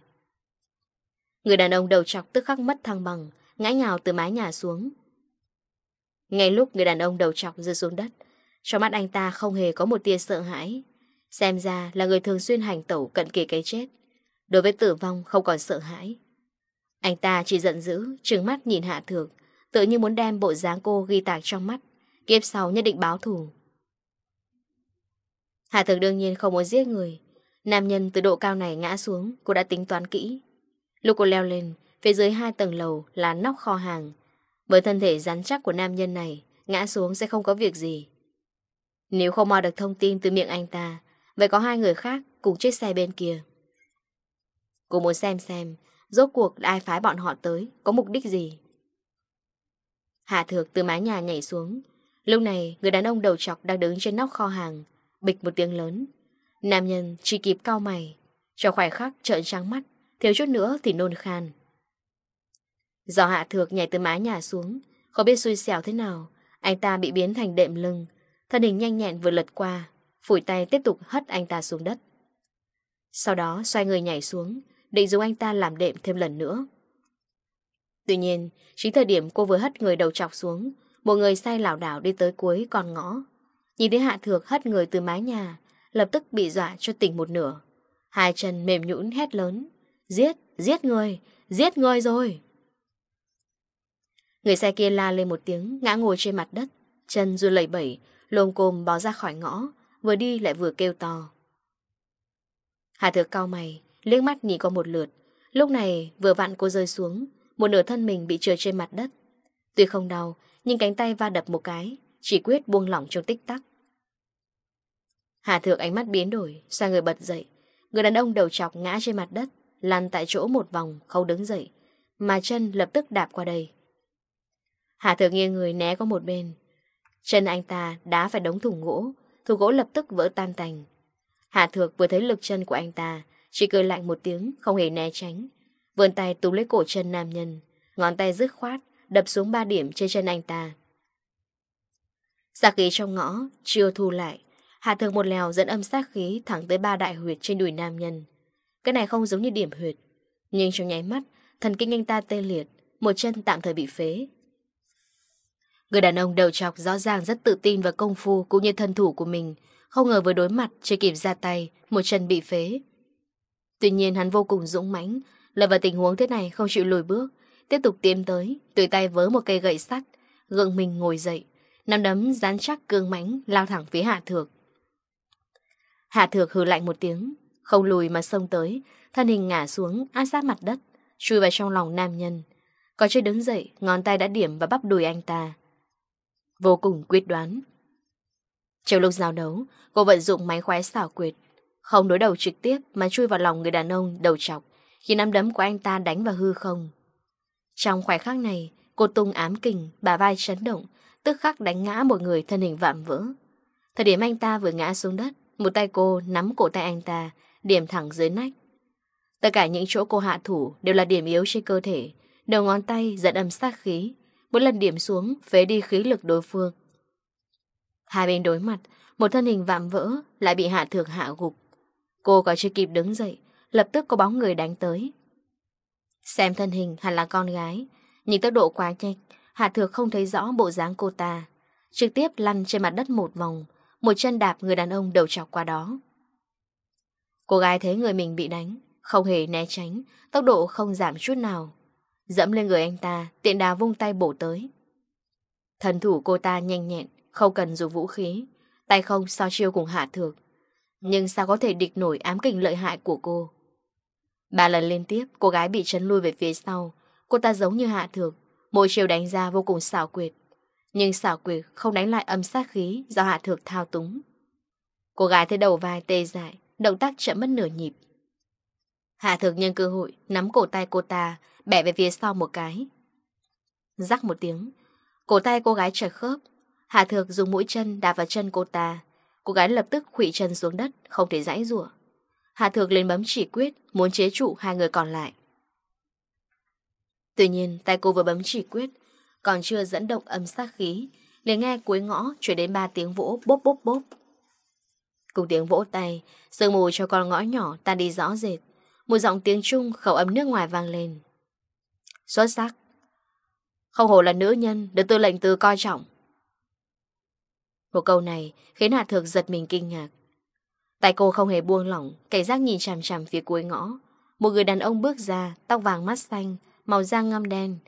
Người đàn ông đầu chọc tức khắc mất thăng bằng, Ngã nhào từ mái nhà xuống. Ngay lúc người đàn ông đầu chọc rơi xuống đất, Trong mắt anh ta không hề có một tia sợ hãi. Xem ra là người thường xuyên hành tẩu cận kỳ cái chết. Đối với tử vong không còn sợ hãi. Anh ta chỉ giận dữ, Trừng mắt nhìn hạ thược. Tự như muốn đem bộ dáng cô ghi tạc trong mắt. Kiếp sau nhất định báo thù. Hạ thực đương nhiên không muốn giết người. Nam nhân từ độ cao này ngã xuống, Cô đã tính toán kỹ. Lúc cô leo lên, Phía dưới hai tầng lầu là nóc kho hàng. Bởi thân thể rắn chắc của nam nhân này, Ngã xuống sẽ không có việc gì. Nếu không mò được thông tin từ miệng anh ta, Vậy có hai người khác Cùng chiếc xe bên kia. Cô muốn xem xem, Rốt cuộc ai phái bọn họ tới, Có mục đích gì? Hạ Thược từ mái nhà nhảy xuống. Lúc này, người đàn ông đầu chọc đang đứng trên nóc kho hàng, bịch một tiếng lớn. Nam nhân chỉ kịp cau mày, cho khoảnh khắc trợn trắng mắt, thiếu chút nữa thì nôn khan. Do Hạ Thược nhảy từ mái nhà xuống, không biết xui xẻo thế nào, anh ta bị biến thành đệm lưng, thân hình nhanh nhẹn vừa lật qua, phủi tay tiếp tục hất anh ta xuống đất. Sau đó xoay người nhảy xuống, định dùng anh ta làm đệm thêm lần nữa. Tuy nhiên, chính thời điểm cô vừa hất người đầu chọc xuống, một người say lảo đảo đi tới cuối con ngõ. Nhìn thấy Hạ Thược hất người từ mái nhà, lập tức bị dọa cho tỉnh một nửa. Hai chân mềm nhũn hét lớn, giết, giết người, giết người rồi. Người xe kia la lên một tiếng, ngã ngồi trên mặt đất, chân run lẩy bẩy, lồm cồm bò ra khỏi ngõ, vừa đi lại vừa kêu to. Hạ Thược cao mày, liếc mắt nhìn qua một lượt, lúc này vừa vặn cô rơi xuống, một nửa thân mình bị trượt trên mặt đất. Tuy không đau, Nhưng cánh tay va đập một cái, Chỉ quyết buông lỏng trong tích tắc. Hà thượng ánh mắt biến đổi, Xoay người bật dậy. Người đàn ông đầu chọc ngã trên mặt đất, Lăn tại chỗ một vòng, không đứng dậy, Mà chân lập tức đạp qua đây. Hà thượng nghiêng người né qua một bên. Chân anh ta đá phải đống thùng gỗ Thùng gỗ lập tức vỡ tan tành. Hà thượng vừa thấy lực chân của anh ta, Chỉ cười lạnh một tiếng, không hề né tránh. Vươn tay túm lấy cổ chân nam nhân. Ngón tay dứt khoát Đập xuống ba điểm trên chân anh ta. Sát khí trong ngõ Chưa thu lại. Hạ thường một lèo dẫn âm sát khí Thẳng tới ba đại huyệt trên đùi nam nhân. Cái này không giống như điểm huyệt. Nhưng trong nháy mắt Thần kinh anh ta tê liệt Một chân tạm thời bị phế. Người đàn ông đầu trọc rõ ràng rất tự tin vào công phu cũng như thân thủ của mình, không ngờ vừa đối mặt chưa kịp ra tay, một chân bị phế. Tuy nhiên hắn vô cùng dũng mãnh, Lâm vào tình huống thế này không chịu lùi bước. Tiếp tục tiến tới, Tùy tay vớ một cây gậy sắt, Gượng mình ngồi dậy. Nắm đấm dán chắc cương mãnh lao thẳng phía Hạ Thược. Hạ Thược hừ lạnh một tiếng, Không lùi mà xông tới, Thân hình ngả xuống, áp sát mặt đất, Chui vào trong lòng nam nhân. Có chưa đứng dậy, ngón tay đã điểm và bắp đùi anh ta. Vô cùng quyết đoán. Trong lúc giao đấu, Cô vận dụng máy khoái xảo quyệt, Không đối đầu trực tiếp mà chui vào lòng người đàn ông đầu chọc. Khi nắm đấm của anh ta đánh vào hư không. Trong khoảnh khắc này Cô tung ám kình, bà vai chấn động Tức khắc đánh ngã một người thân hình vạm vỡ. Thời điểm anh ta vừa ngã xuống đất Một tay cô nắm cổ tay anh ta Điểm thẳng dưới nách. Tất cả những chỗ cô hạ thủ Đều là điểm yếu trên cơ thể Đầu ngón tay dẫn âm sát khí Mỗi lần điểm xuống phế đi khí lực đối phương. Hai bên đối mặt Một thân hình vạm vỡ Lại bị hạ thược hạ gục. Cô có chưa kịp đứng dậy lập tức có bóng người đánh tới. Xem thân hình hẳn là con gái, nhìn tốc độ quá nhanh, Hạ Thược không thấy rõ bộ dáng cô ta. Trực tiếp lăn trên mặt đất một vòng, một chân đạp người đàn ông đầu chọc qua đó. Cô gái thấy người mình bị đánh, không hề né tránh, tốc độ không giảm chút nào. Dẫm lên người anh ta, tiện đà vung tay bổ tới. Thần thủ cô ta nhanh nhẹn, không cần dùng vũ khí, tay không so chiêu cùng Hạ Thược. Nhưng sao có thể địch nổi ám kình lợi hại của cô? Ba lần liên tiếp, cô gái bị chấn lui về phía sau. Cô ta giống như hạ thược, mỗi chiều đánh ra vô cùng xảo quyệt. Nhưng xảo quyệt không đánh lại âm sát khí do hạ thược thao túng. Cô gái thấy đầu vai tê dại, động tác chậm mất nửa nhịp. Hạ thược nhân cơ hội, nắm cổ tay cô ta, bẻ về phía sau một cái. Rắc một tiếng, cổ tay cô gái chật khớp. Hạ thược dùng mũi chân đạp vào chân cô ta. Cô gái lập tức khủy chân xuống đất, không thể rãy ruộng. Hạ Thược lên bấm chỉ quyết, Muốn chế trụ hai người còn lại. Tuy nhiên, tay cô vừa bấm chỉ quyết, Còn chưa dẫn động âm sát khí, liền nghe cuối ngõ chuyển đến ba tiếng vỗ bốp bốp bốp. Cùng tiếng vỗ tay, Sương mù cho con ngõ nhỏ ta đi rõ rệt, Một giọng tiếng Trung khẩu âm nước ngoài vang lên. Xuất sắc. Không hồ là nữ nhân Được tư lệnh từ coi trọng. Một câu này khiến Hạ Thược giật mình kinh ngạc. Tại cô không hề buông lỏng, cảnh giác nhìn chằm chằm phía cuối ngõ. Một người đàn ông bước ra, tóc vàng mắt xanh, màu da ngăm đen,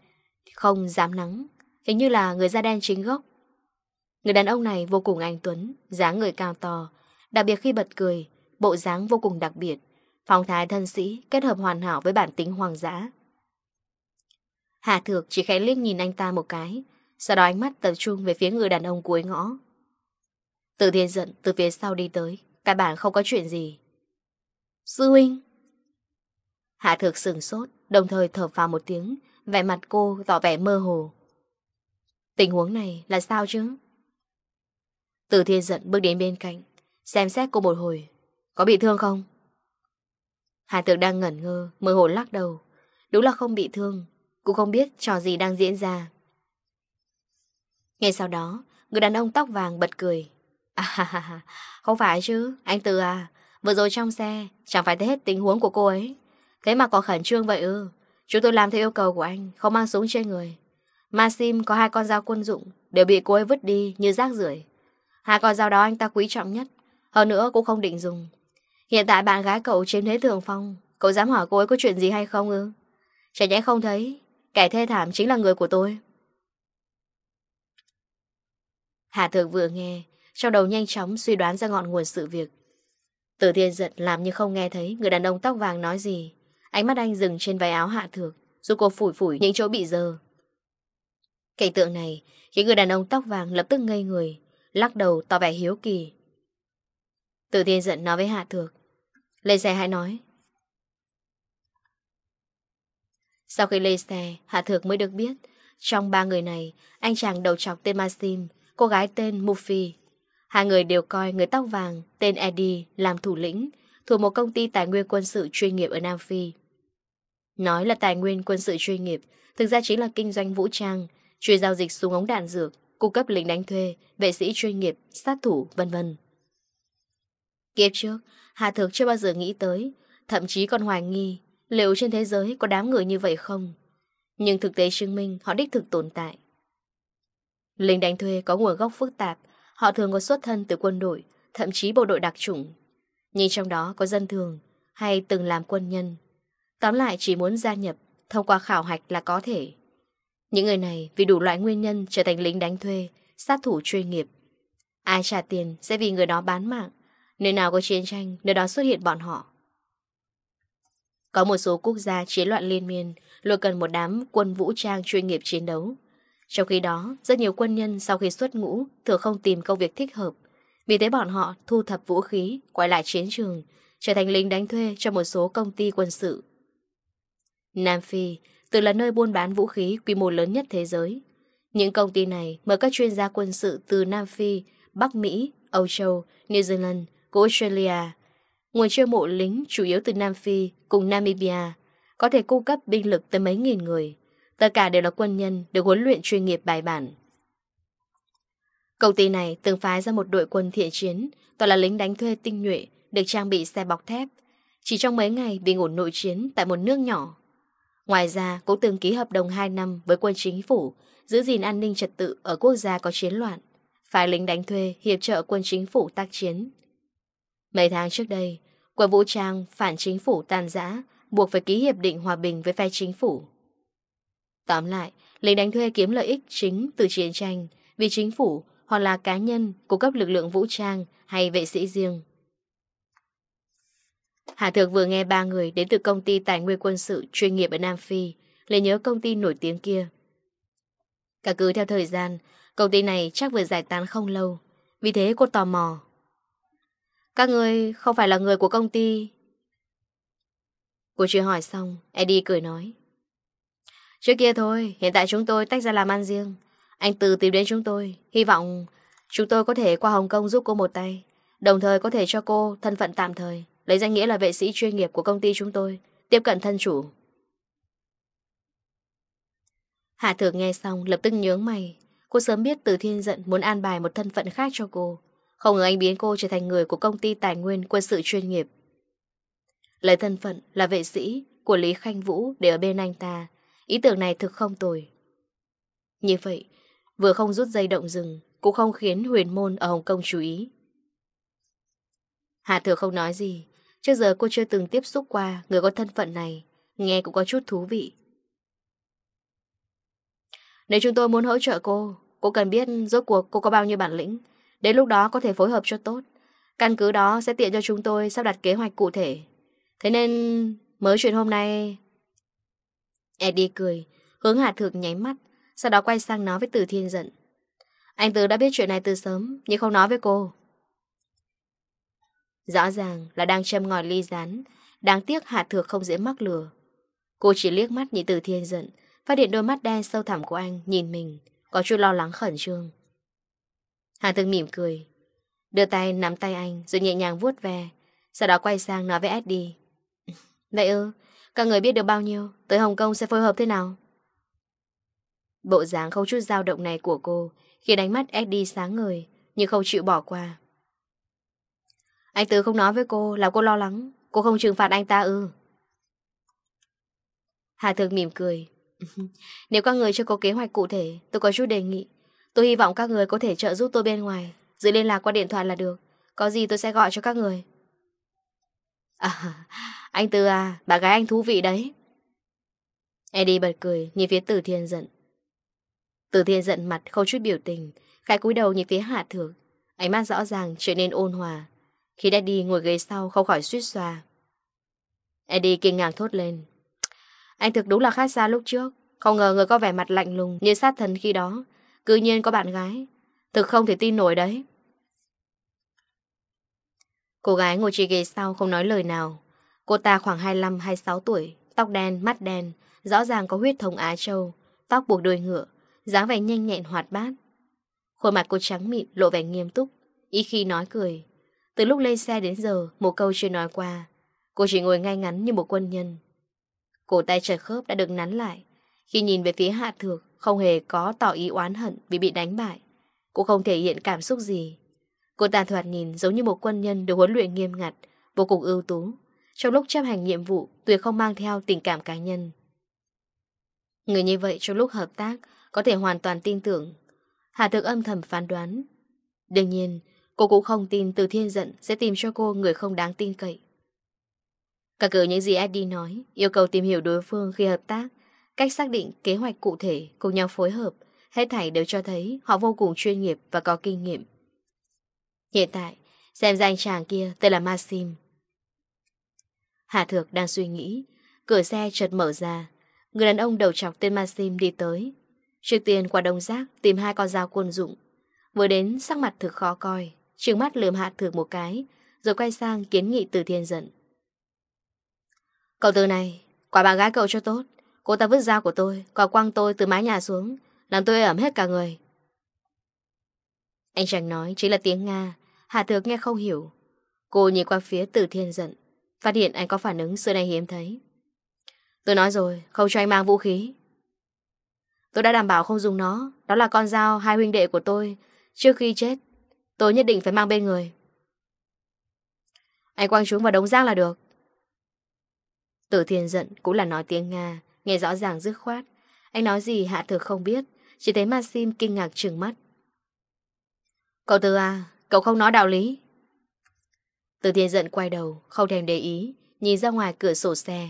không dám nắng, hình như là người da đen chính gốc. Người đàn ông này vô cùng anh Tuấn, dáng người cao to, đặc biệt khi bật cười, bộ dáng vô cùng đặc biệt, phong thái thân sĩ kết hợp hoàn hảo với bản tính hoang dã. Hà Thược chỉ khẽ liếc nhìn anh ta một cái, sau đó ánh mắt tập trung về phía người đàn ông cuối ngõ. Từ thiên giận từ phía sau đi tới cả bản không có chuyện gì. Sư huynh. Hạ thực sừng sốt, đồng thời thở vào một tiếng, vẻ mặt cô tỏ vẻ mơ hồ. Tình huống này là sao chứ? Từ thiên giận bước đến bên cạnh, xem xét cô một hồi. Có bị thương không? Hạ thực đang ngẩn ngơ, mơ hồ lắc đầu. Đúng là không bị thương, cũng không biết trò gì đang diễn ra. Ngay sau đó, người đàn ông tóc vàng bật cười. Không phải chứ, anh Từ à, vừa rồi trong xe, chẳng phải thấy hết tình huống của cô ấy. Thế mà còn khẩn trương vậy ư, chúng tôi làm theo yêu cầu của anh, không mang súng trên người. Maxim có hai con dao quân dụng, đều bị cô ấy vứt đi như rác rưởi Hai con dao đó anh ta quý trọng nhất, hơn nữa cũng không định dùng. Hiện tại bạn gái cậu chiếm thế thường phong, cậu dám hỏi cô ấy có chuyện gì hay không ư? trẻ nhẽ không thấy, kẻ thê thảm chính là người của tôi. Hà Thượng vừa nghe, trong đầu nhanh chóng suy đoán ra ngọn nguồn sự việc. Tử thiên giật làm như không nghe thấy Người đàn ông tóc vàng nói gì. Ánh mắt anh dừng trên váy áo hạ thược, dù cô phủi phủi những chỗ bị dơ. Cảnh tượng này Khiến người đàn ông tóc vàng lập tức ngây người, Lắc đầu tỏ vẻ hiếu kỳ. Tử thiên giận nói với hạ thược, Lê xe hãy nói. Sau khi Lê xe, Hạ thược mới được biết, Trong ba người này, Anh chàng đầu trọc tên Maxim, Cô gái tên Mufi Hai người đều coi người tóc vàng tên Eddie làm thủ lĩnh thuộc một công ty tài nguyên quân sự chuyên nghiệp ở Nam Phi. Nói là tài nguyên quân sự chuyên nghiệp, thực ra chính là kinh doanh vũ trang, chuyên giao dịch súng ống đạn dược, cung cấp lính đánh thuê, vệ sĩ chuyên nghiệp, sát thủ, vân vân. Kiếp trước, Hà Thực chưa bao giờ nghĩ tới, thậm chí còn hoài nghi liệu trên thế giới có đám người như vậy không. Nhưng thực tế chứng minh họ đích thực tồn tại. Lính đánh thuê có nguồn gốc phức tạp, Họ thường có xuất thân từ quân đội, thậm chí bộ đội đặc chủng. Nhưng trong đó có dân thường hay từng làm quân nhân. Tóm lại chỉ muốn gia nhập, thông qua khảo hạch là có thể. Những người này vì đủ loại nguyên nhân trở thành lính đánh thuê, sát thủ chuyên nghiệp. Ai trả tiền sẽ vì người đó bán mạng. Nơi nào có chiến tranh, nơi đó xuất hiện bọn họ. Có một số quốc gia chiến loạn liên miên luôn cần một đám quân vũ trang chuyên nghiệp chiến đấu. Trong khi đó, rất nhiều quân nhân sau khi xuất ngũ thường không tìm công việc thích hợp. Vì thế bọn họ thu thập vũ khí, quay lại chiến trường, trở thành lính đánh thuê cho một số công ty quân sự. Nam Phi từng là nơi buôn bán vũ khí quy mô lớn nhất thế giới. Những công ty này mời các chuyên gia quân sự từ Nam Phi, Bắc Mỹ, Âu Châu, New Zealand của Australia. Nguồn chiêu mộ lính chủ yếu từ Nam Phi cùng Namibia có thể cung cấp binh lực tới mấy nghìn người. Tất cả đều là quân nhân được huấn luyện chuyên nghiệp bài bản. Công ty này từng phái ra một đội quân thiện chiến, toàn là lính đánh thuê tinh nhuệ, được trang bị xe bọc thép. Chỉ trong mấy ngày bị ổn nội chiến tại một nước nhỏ. Ngoài ra, cũng từng ký hợp đồng 2 năm với quân chính phủ, giữ gìn an ninh trật tự ở quốc gia có chiến loạn. Phái lính đánh thuê hiệp trợ quân chính phủ tác chiến. Mấy tháng trước đây, quân vũ trang phản chính phủ tàn giã, buộc phải ký hiệp định hòa bình với phe chính phủ. Tóm lại, lính đánh thuê kiếm lợi ích chính từ chiến tranh vì chính phủ hoặc là cá nhân cung cấp lực lượng vũ trang hay vệ sĩ riêng. Hạ Thược vừa nghe ba người đến từ công ty tài nguyên quân sự chuyên nghiệp ở Nam Phi, lại nhớ công ty nổi tiếng kia. Cả cứ theo thời gian, công ty này chắc vừa giải tán không lâu, vì thế cô tò mò. Các người không phải là người của công ty... Cô chưa hỏi xong, Eddie cười nói. Trước kia thôi, hiện tại chúng tôi tách ra làm ăn riêng. Anh Từ tìm đến chúng tôi, hy vọng chúng tôi có thể qua Hồng Kông giúp cô một tay. Đồng thời có thể cho cô thân phận tạm thời, lấy danh nghĩa là vệ sĩ chuyên nghiệp của công ty chúng tôi, tiếp cận thân chủ. Hạ thược nghe xong lập tức nhướng mày. Cô sớm biết Từ Thiên Giận muốn an bài một thân phận khác cho cô. Không ngờ anh biến cô trở thành người của công ty tài nguyên quân sự chuyên nghiệp. Lấy thân phận là vệ sĩ của Lý Khanh Vũ để ở bên anh ta. Ý tưởng này thực không tồi. Như vậy, vừa không rút dây động rừng, cũng không khiến huyền môn ở Hồng Kông chú ý. Hạ thừa không nói gì. Trước giờ cô chưa từng tiếp xúc qua người có thân phận này. Nghe cũng có chút thú vị. Nếu chúng tôi muốn hỗ trợ cô, cô cần biết rốt cuộc cô có bao nhiêu bản lĩnh. Đến lúc đó có thể phối hợp cho tốt. Căn cứ đó sẽ tiện cho chúng tôi sắp đặt kế hoạch cụ thể. Thế nên mới chuyện hôm nay Eddie cười, hướng Hà Thược nháy mắt, sau đó quay sang nói với Từ Thiên giận. Anh Từ đã biết chuyện này từ sớm, nhưng không nói với cô. Rõ ràng là đang châm ngòi ly rán, đáng tiếc Hà Thược không dễ mắc lừa. Cô chỉ liếc mắt nhìn Từ Thiên giận, phát hiện đôi mắt đen sâu thẳm của anh nhìn mình, có chút lo lắng khẩn trương. Hà Thược mỉm cười, đưa tay nắm tay anh rồi nhẹ nhàng vuốt về, sau đó quay sang nói với Eddie. Vậy ư, các người biết được bao nhiêu? Tới Hồng Kông sẽ phối hợp thế nào? Bộ dáng không chút dao động này của cô Khiến ánh mắt Eddie sáng người Nhưng không chịu bỏ qua. Anh Tứ không nói với cô Là cô lo lắng. Cô không trừng phạt anh ta ư. Hà Thược mỉm cười. cười. Nếu các người chưa có kế hoạch cụ thể, Tôi có chút đề nghị. Tôi hy vọng các người có thể trợ giúp tôi bên ngoài. Giữ liên lạc qua điện thoại là được. Có gì tôi sẽ gọi cho các người. À anh Tư à, bà gái anh thú vị đấy. Eddie bật cười, nhìn phía Tử Thiên giận. Tử Thiên giận mặt không chút biểu tình, khai cúi đầu nhìn phía Hạ Thược. Ánh mắt rõ ràng trở nên ôn hòa. Khi Daddy ngồi ghế sau không khỏi suýt xòa. Eddie kinh ngạc thốt lên. Anh thực đúng là khác xa lúc trước. Không ngờ người có vẻ mặt lạnh lùng như sát thần khi đó. Cứ nhiên có bạn gái. Thực không thể tin nổi đấy. Cô gái ngồi trên ghế sau không nói lời nào. Cô ta khoảng 25-26 tuổi, tóc đen, mắt đen, rõ ràng có huyết thống Á Châu, tóc buộc đôi ngựa, dáng vẻ nhanh nhẹn hoạt bát. Khuôn mặt cô trắng mịn, lộ vẻ nghiêm túc, ý khi nói cười. Từ lúc lên xe đến giờ, một câu chưa nói qua. Cô chỉ ngồi ngay ngắn như một quân nhân. Cổ tay trời khớp đã được nắn lại. Khi nhìn về phía hạ thược, không hề có tỏ ý oán hận vì bị đánh bại. Cô không thể hiện cảm xúc gì. Cô ta thoạt nhìn giống như một quân nhân được huấn luyện nghiêm ngặt, vô cùng ưu tú, trong lúc chấp hành nhiệm vụ, tuyệt không mang theo tình cảm cá nhân. Người như vậy trong lúc hợp tác có thể hoàn toàn tin tưởng. Hà thực âm thầm phán đoán. Đương nhiên, cô cũng không tin từ thiên giận sẽ tìm cho cô người không đáng tin cậy. Cả cử những gì Eddie nói, yêu cầu tìm hiểu đối phương khi hợp tác, cách xác định kế hoạch cụ thể, cùng nhau phối hợp, hết thảy đều cho thấy họ vô cùng chuyên nghiệp và có kinh nghiệm. Hiện tại, xem ra anh chàng kia tên là Maxim, Hạ Thược đang suy nghĩ. Cửa xe chợt mở ra. Người đàn ông đầu chọc tên Maxim đi tới. Trước tiên qua đông giác tìm hai con dao quân dụng. Vừa đến, sắc mặt thực khó coi. Trường mắt lườm Hạ Thược một cái, Rồi quay sang kiến nghị từ thiên giận Cậu từ này, Quả bạn gái cậu cho tốt. Cô ta vứt dao của tôi Còn quăng tôi từ mái nhà xuống, Làm tôi ẩm hết cả người. Anh chàng nói chỉ là tiếng Nga. Hạ Thược nghe không hiểu. Cô nhìn qua phía từ thiên giận Phát hiện anh có phản ứng, xưa nay hiếm thấy. Tôi nói rồi Không cho anh mang vũ khí. Tôi đã đảm bảo không dùng nó. Đó là con dao hai huynh đệ của tôi. Trước khi chết, Tôi nhất định phải mang bên người. Anh quăng chúng vào đống rác là được. Tử thiên giận, cũng là nói tiếng Nga, Nghe rõ ràng dứt khoát. Anh nói gì hạ thực không biết, Chỉ thấy Maxim kinh ngạc trừng mắt. Cậu từ à Cậu không nói đạo lý. Từ thiên giận quay đầu, không thèm để ý, nhìn ra ngoài cửa sổ xe.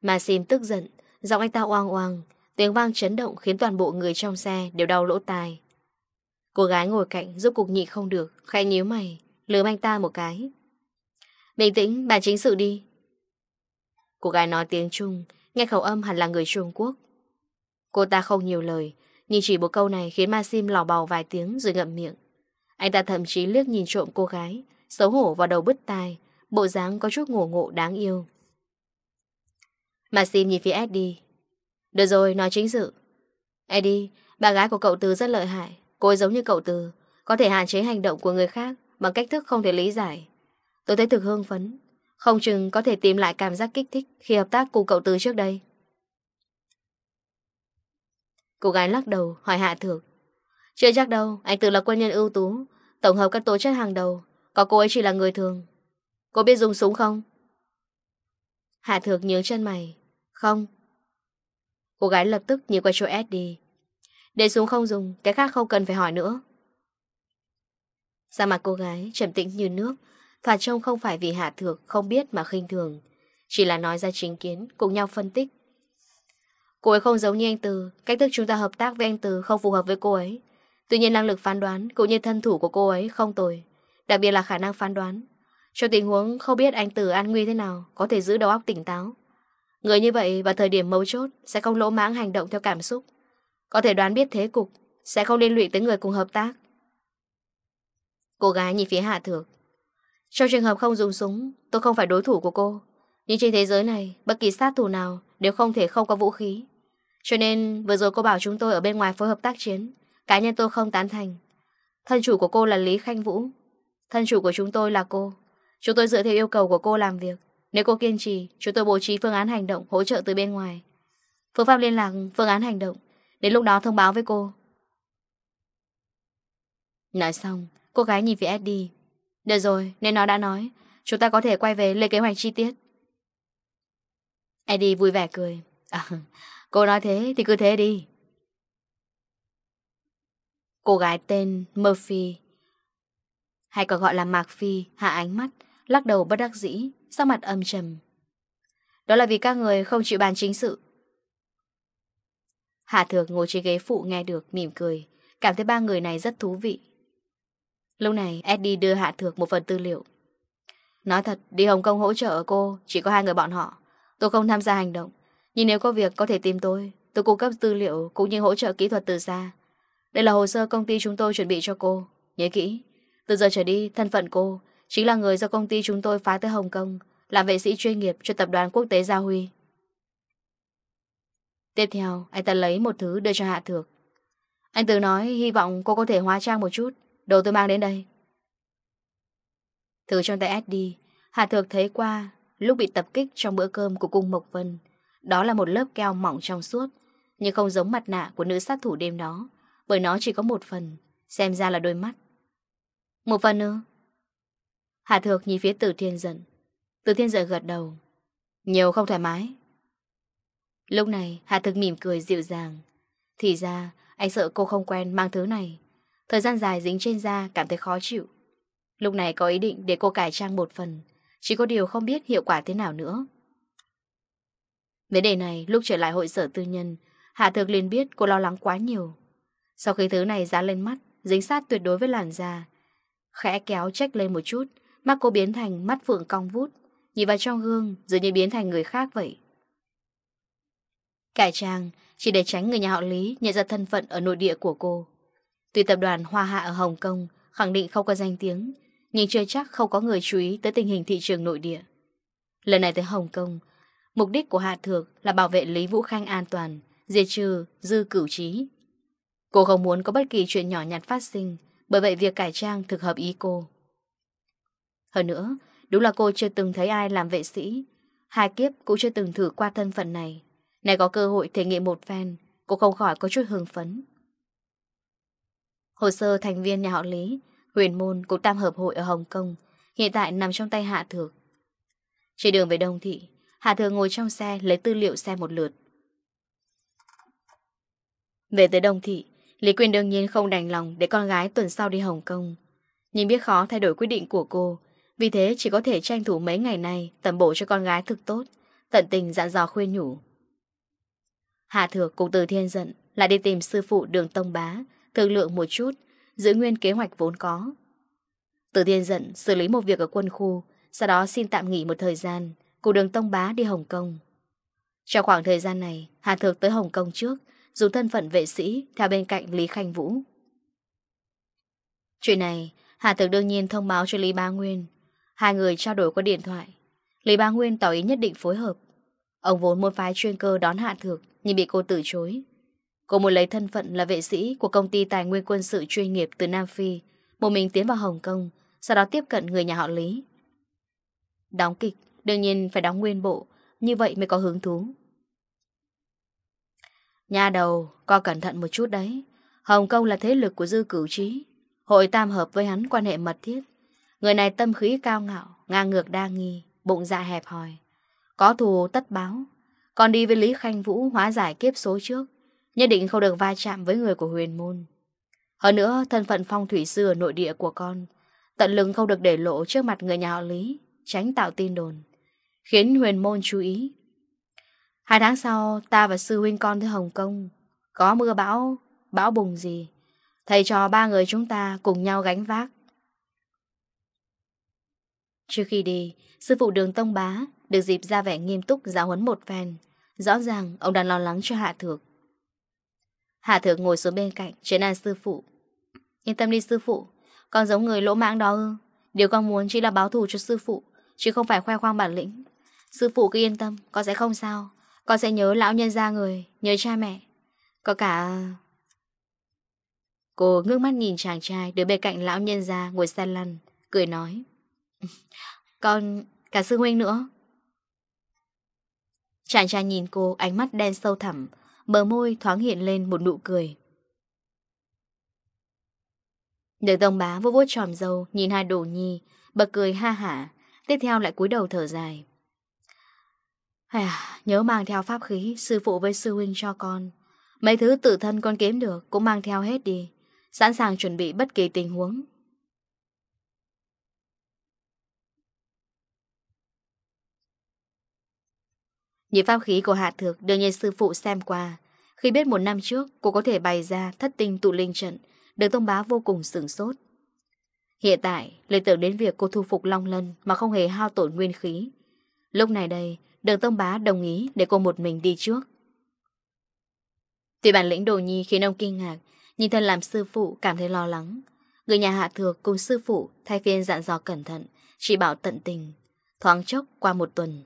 Mà xin tức giận, giọng anh ta oang oang, tiếng vang chấn động khiến toàn bộ người trong xe đều đau lỗ tai. Cô gái ngồi cạnh giúp cục nhị không được, khẽ nhíu mày, lườm anh ta một cái. Bình tĩnh, bàn chính sự đi. Cô gái nói tiếng Trung, nghe khẩu âm hẳn là người Trung Quốc. Cô ta không nhiều lời, nhìn chỉ một câu này khiến Ma Sim lò bò vài tiếng rồi ngậm miệng. Anh ta thậm chí liếc nhìn trộm cô gái, xấu hổ vào đầu bứt tai, bộ dáng có chút ngổ ngộ đáng yêu. Mà nhìn phía Eddie. Được rồi, nói chính sự. Eddie, bà gái của cậu tư rất lợi hại. Cô ấy giống như cậu tư, có thể hạn chế hành động của người khác bằng cách thức không thể lý giải. Tôi thấy thực hương phấn, không chừng có thể tìm lại cảm giác kích thích khi hợp tác cùng cậu tư trước đây. Cô gái lắc đầu, hỏi Hạ Thược. Chưa chắc đâu, anh tư là quân nhân ưu tú, Tổng hợp các tố chất hàng đầu, Có cô ấy chỉ là người thường. Cô biết dùng súng không? Hạ thược nhớ chân mày. Không. Cô gái lập tức nhìn qua chỗ Eddie Để súng không dùng, Cái khác không cần phải hỏi nữa. Ra mặt cô gái trầm tĩnh như nước, Thoạt trông không phải vì Hạ Thược không biết mà khinh thường. Chỉ là nói ra chính kiến, Cùng nhau phân tích. Cô ấy không giống như anh Từ, Cách thức chúng ta hợp tác với anh Từ không phù hợp với cô ấy. Tuy nhiên năng lực phán đoán cũng như thân thủ của cô ấy không tồi, đặc biệt là khả năng phán đoán. Trong tình huống không biết anh Tử an nguy thế nào, có thể giữ đầu óc tỉnh táo. Người như vậy vào thời điểm mấu chốt sẽ không lỗ mãng hành động theo cảm xúc. Có thể đoán biết thế cục, sẽ không liên lụy tới người cùng hợp tác. Cô gái nhìn phía Hạ Thược. Trong trường hợp không dùng súng, tôi không phải đối thủ của cô. Nhưng trên thế giới này, bất kỳ sát thủ nào đều không thể không có vũ khí. Cho nên vừa rồi cô bảo chúng tôi ở bên ngoài phối hợp tác chiến Cá nhân tôi không tán thành. Thân chủ của cô là Lý Khanh Vũ. Thân chủ của chúng tôi là cô. Chúng tôi dựa theo yêu cầu của cô làm việc. Nếu cô kiên trì, chúng tôi bố trí phương án hành động Hỗ trợ từ bên ngoài. Phương pháp liên lạc, phương án hành động. Đến lúc đó thông báo với cô. Nói xong, cô gái nhìn về Eddie. Được rồi, nên nó đã nói. Chúng ta có thể quay về lên kế hoạch chi tiết. Eddie vui vẻ cười. À, Cô nói thế thì cứ thế đi. Cô gái tên Murphy, Hay còn gọi là Mạc Phi, Hạ ánh mắt, Lắc đầu bất đắc dĩ Sau mặt âm trầm. Đó là vì các người không chịu bàn chính sự. Hạ Thược ngồi trên ghế phụ nghe được, mỉm cười, Cảm thấy ba người này rất thú vị. Lúc này, Eddie đưa Hạ Thược một phần tư liệu. Nói thật, Đi Hồng Kông hỗ trợ cô, Chỉ có hai người bọn họ. Tôi không tham gia hành động. Nhưng nếu có việc có thể tìm tôi Tôi cung cấp tư liệu cũng như hỗ trợ kỹ thuật từ xa. Đây là hồ sơ công ty chúng tôi chuẩn bị cho cô. Nhớ kỹ, Từ giờ trở đi, thân phận cô Chính là người do công ty chúng tôi phái tới Hồng Kông, Làm vệ sĩ chuyên nghiệp cho tập đoàn quốc tế Gia Huy. Tiếp theo, anh ta lấy một thứ đưa cho Hạ Thược. Anh Từ nói, hy vọng cô có thể hóa trang một chút. Đồ tôi mang đến đây. Thử trong tay SD Hạ Thược thấy qua, Lúc bị tập kích trong bữa cơm của cung Mộc Vân, Đó là một lớp keo mỏng trong suốt, Nhưng không giống mặt nạ của nữ sát thủ đêm đó. Bởi nó chỉ có một phần, Xem ra là đôi mắt. Một phần nữa Hạ Thược nhìn phía Tử Thiên giận Tử Thiên giận gật đầu. Nhiều không thoải mái. Lúc này Hạ Thược mỉm cười dịu dàng. Thì ra, anh sợ cô không quen mang thứ này. Thời gian dài dính trên da, cảm thấy khó chịu. Lúc này có ý định để cô cải trang một phần. Chỉ có điều không biết hiệu quả thế nào nữa. Vấn đề này, lúc trở lại hội sở tư nhân Hạ Thược liền biết cô lo lắng quá nhiều. Sau khi thứ này dán lên mắt, dính sát tuyệt đối với làn da. Khẽ kéo trách lên một chút, mắt cô biến thành mắt phượng cong vút. Nhìn vào trong gương, dường như biến thành người khác vậy. Cải trang chỉ để tránh người nhà họ Lý nhận ra thân phận ở nội địa của cô. Tuy tập đoàn Hoa Hạ ở Hồng Kông khẳng định không có danh tiếng, nhưng chưa chắc không có người chú ý tới tình hình thị trường nội địa. Lần này tới Hồng Kông, mục đích của Hạ Thược là bảo vệ Lý Vũ Khanh an toàn, diệt trừ dư cửu trí. Cô không muốn có bất kỳ chuyện nhỏ nhặt phát sinh, bởi vậy việc cải trang thực hợp ý cô. Hơn nữa, đúng là cô chưa từng thấy ai làm vệ sĩ. Hai kiếp cũng chưa từng thử qua thân phận này. Này có cơ hội thể nghiệm một phen, cô không khỏi có chút hưng phấn. Hồ sơ thành viên nhà họ Lý, huyền môn của tam hợp hội ở Hồng Kông, hiện tại nằm trong tay Hạ Thược. Trên đường về Đông Thị, Hạ Thược ngồi trong xe lấy tư liệu xe một lượt. Về tới Đông Thị, Lý Quyên đương nhiên không đành lòng để con gái tuần sau đi Hồng Kông. Nhưng biết khó thay đổi quyết định của cô, vì thế chỉ có thể tranh thủ mấy ngày nay tầm bổ cho con gái thực tốt, tận tình dặn dò khuyên nhủ. Hạ Thược cùng từ thiên giận lại đi tìm sư phụ đường Tông Bá, thương lượng một chút, giữ nguyên kế hoạch vốn có. Từ thiên giận xử lý một việc ở quân khu, sau đó xin tạm nghỉ một thời gian, cùng đường Tông Bá đi Hồng Kông. Trong khoảng thời gian này, Hà Thược tới Hồng Kông trước, dù thân phận vệ sĩ theo bên cạnh Lý Khanh Vũ. Chuyện này, Hà Thực đương nhiên thông báo cho Lý Ba Nguyên. Hai người trao đổi qua điện thoại. Lý Ba Nguyên tỏ ý nhất định phối hợp. Ông vốn muốn phái chuyên cơ đón Hạ Thực, nhưng bị cô từ chối. Cô muốn lấy thân phận là vệ sĩ của công ty tài nguyên quân sự chuyên nghiệp từ Nam Phi, một mình tiến vào Hồng Kông, sau đó tiếp cận người nhà họ Lý. Đóng kịch, đương nhiên phải đóng nguyên bộ, như vậy mới có hứng thú. Nhà đầu, co cẩn thận một chút đấy. Hồng Kông là thế lực của dư cửu trí. Hội tam hợp với hắn quan hệ mật thiết. Người này tâm khí cao ngạo, ngang ngược đa nghi, bụng dạ hẹp hòi. Có thù tất báo. Còn đi với Lý Khanh Vũ hóa giải kiếp số trước. Nhất định không được va chạm với người của huyền môn. Hơn nữa, thân phận phong thủy sư ở nội địa của con. Tận lưng không được để lộ trước mặt người nhà họ Lý, tránh tạo tin đồn. Khiến huyền môn chú ý Hai tháng sau, ta và sư huynh con tới Hồng Kông. Có mưa bão, bão bùng gì. Thầy trò ba người chúng ta cùng nhau gánh vác. Trước khi đi, sư phụ đường Tông Bá được dịp ra vẻ nghiêm túc giáo huấn một phen. Rõ ràng ông đang lo lắng cho Hạ Thược. Hạ Thược ngồi xuống bên cạnh, trấn an sư phụ. Yên tâm đi sư phụ, con giống người lỗ mãng đó ư. Điều con muốn chỉ là báo thù cho sư phụ, chứ không phải khoe khoang bản lĩnh. Sư phụ cứ yên tâm, con sẽ không sao. Con sẽ nhớ lão nhân ra người, Nhớ cha mẹ. Có cả... Cô ngước mắt nhìn chàng trai Đứng bên cạnh lão nhân ra ngồi san lăn, Cười nói. Con... cả sư huynh nữa. Chàng trai nhìn cô, ánh mắt đen sâu thẳm, Bờ môi thoáng hiện lên một nụ cười. Được tông bá vô vuốt tròm dâu, Nhìn hai đồ nhi, Bật cười ha hả, Tiếp theo lại cúi đầu thở dài. À, nhớ mang theo pháp khí Sư phụ với sư huynh cho con Mấy thứ tự thân con kiếm được Cũng mang theo hết đi Sẵn sàng chuẩn bị bất kỳ tình huống Những pháp khí của Hạ Thược đương nhiên sư phụ xem qua. Khi biết một năm trước cô có thể bày ra thất tinh tụ linh trận, được thông báo vô cùng sửng sốt. Hiện tại, lời tưởng đến việc cô thu phục Long Lân mà không hề hao tổn nguyên khí. Lúc này đây, Đường Tông Bá đồng ý để cô một mình đi trước. Tuy bản lĩnh đồ nhi khiến ông kinh ngạc Nhìn thân làm sư phụ cảm thấy lo lắng. Người nhà hạ thược cùng sư phụ Thay phiên dặn dò cẩn thận, Chỉ bảo tận tình, Thoáng chốc qua một tuần.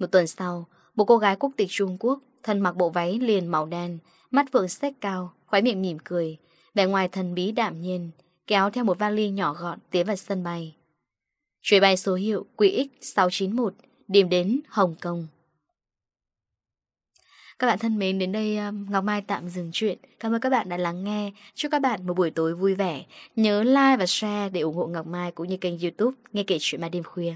Một tuần sau, Một cô gái quốc tịch Trung Quốc, Thân mặc bộ váy liền màu đen, Mắt vượng sách cao khoái miệng mỉm cười, Vẻ ngoài thần bí đạm nhiên, Kéo theo một vali nhỏ gọn tiến vào sân bay. Chuyến bay số hiệu QX691 điểm đến Hồng Kông. Các bạn thân mến, đến đây um, Ngọc Mai tạm dừng chuyện. Cảm ơn các bạn đã lắng nghe. Chúc các bạn một buổi tối vui vẻ. Nhớ like và share để ủng hộ Ngọc Mai cũng như kênh youtube Nghe Kể Chuyện Ma Đêm Khuya.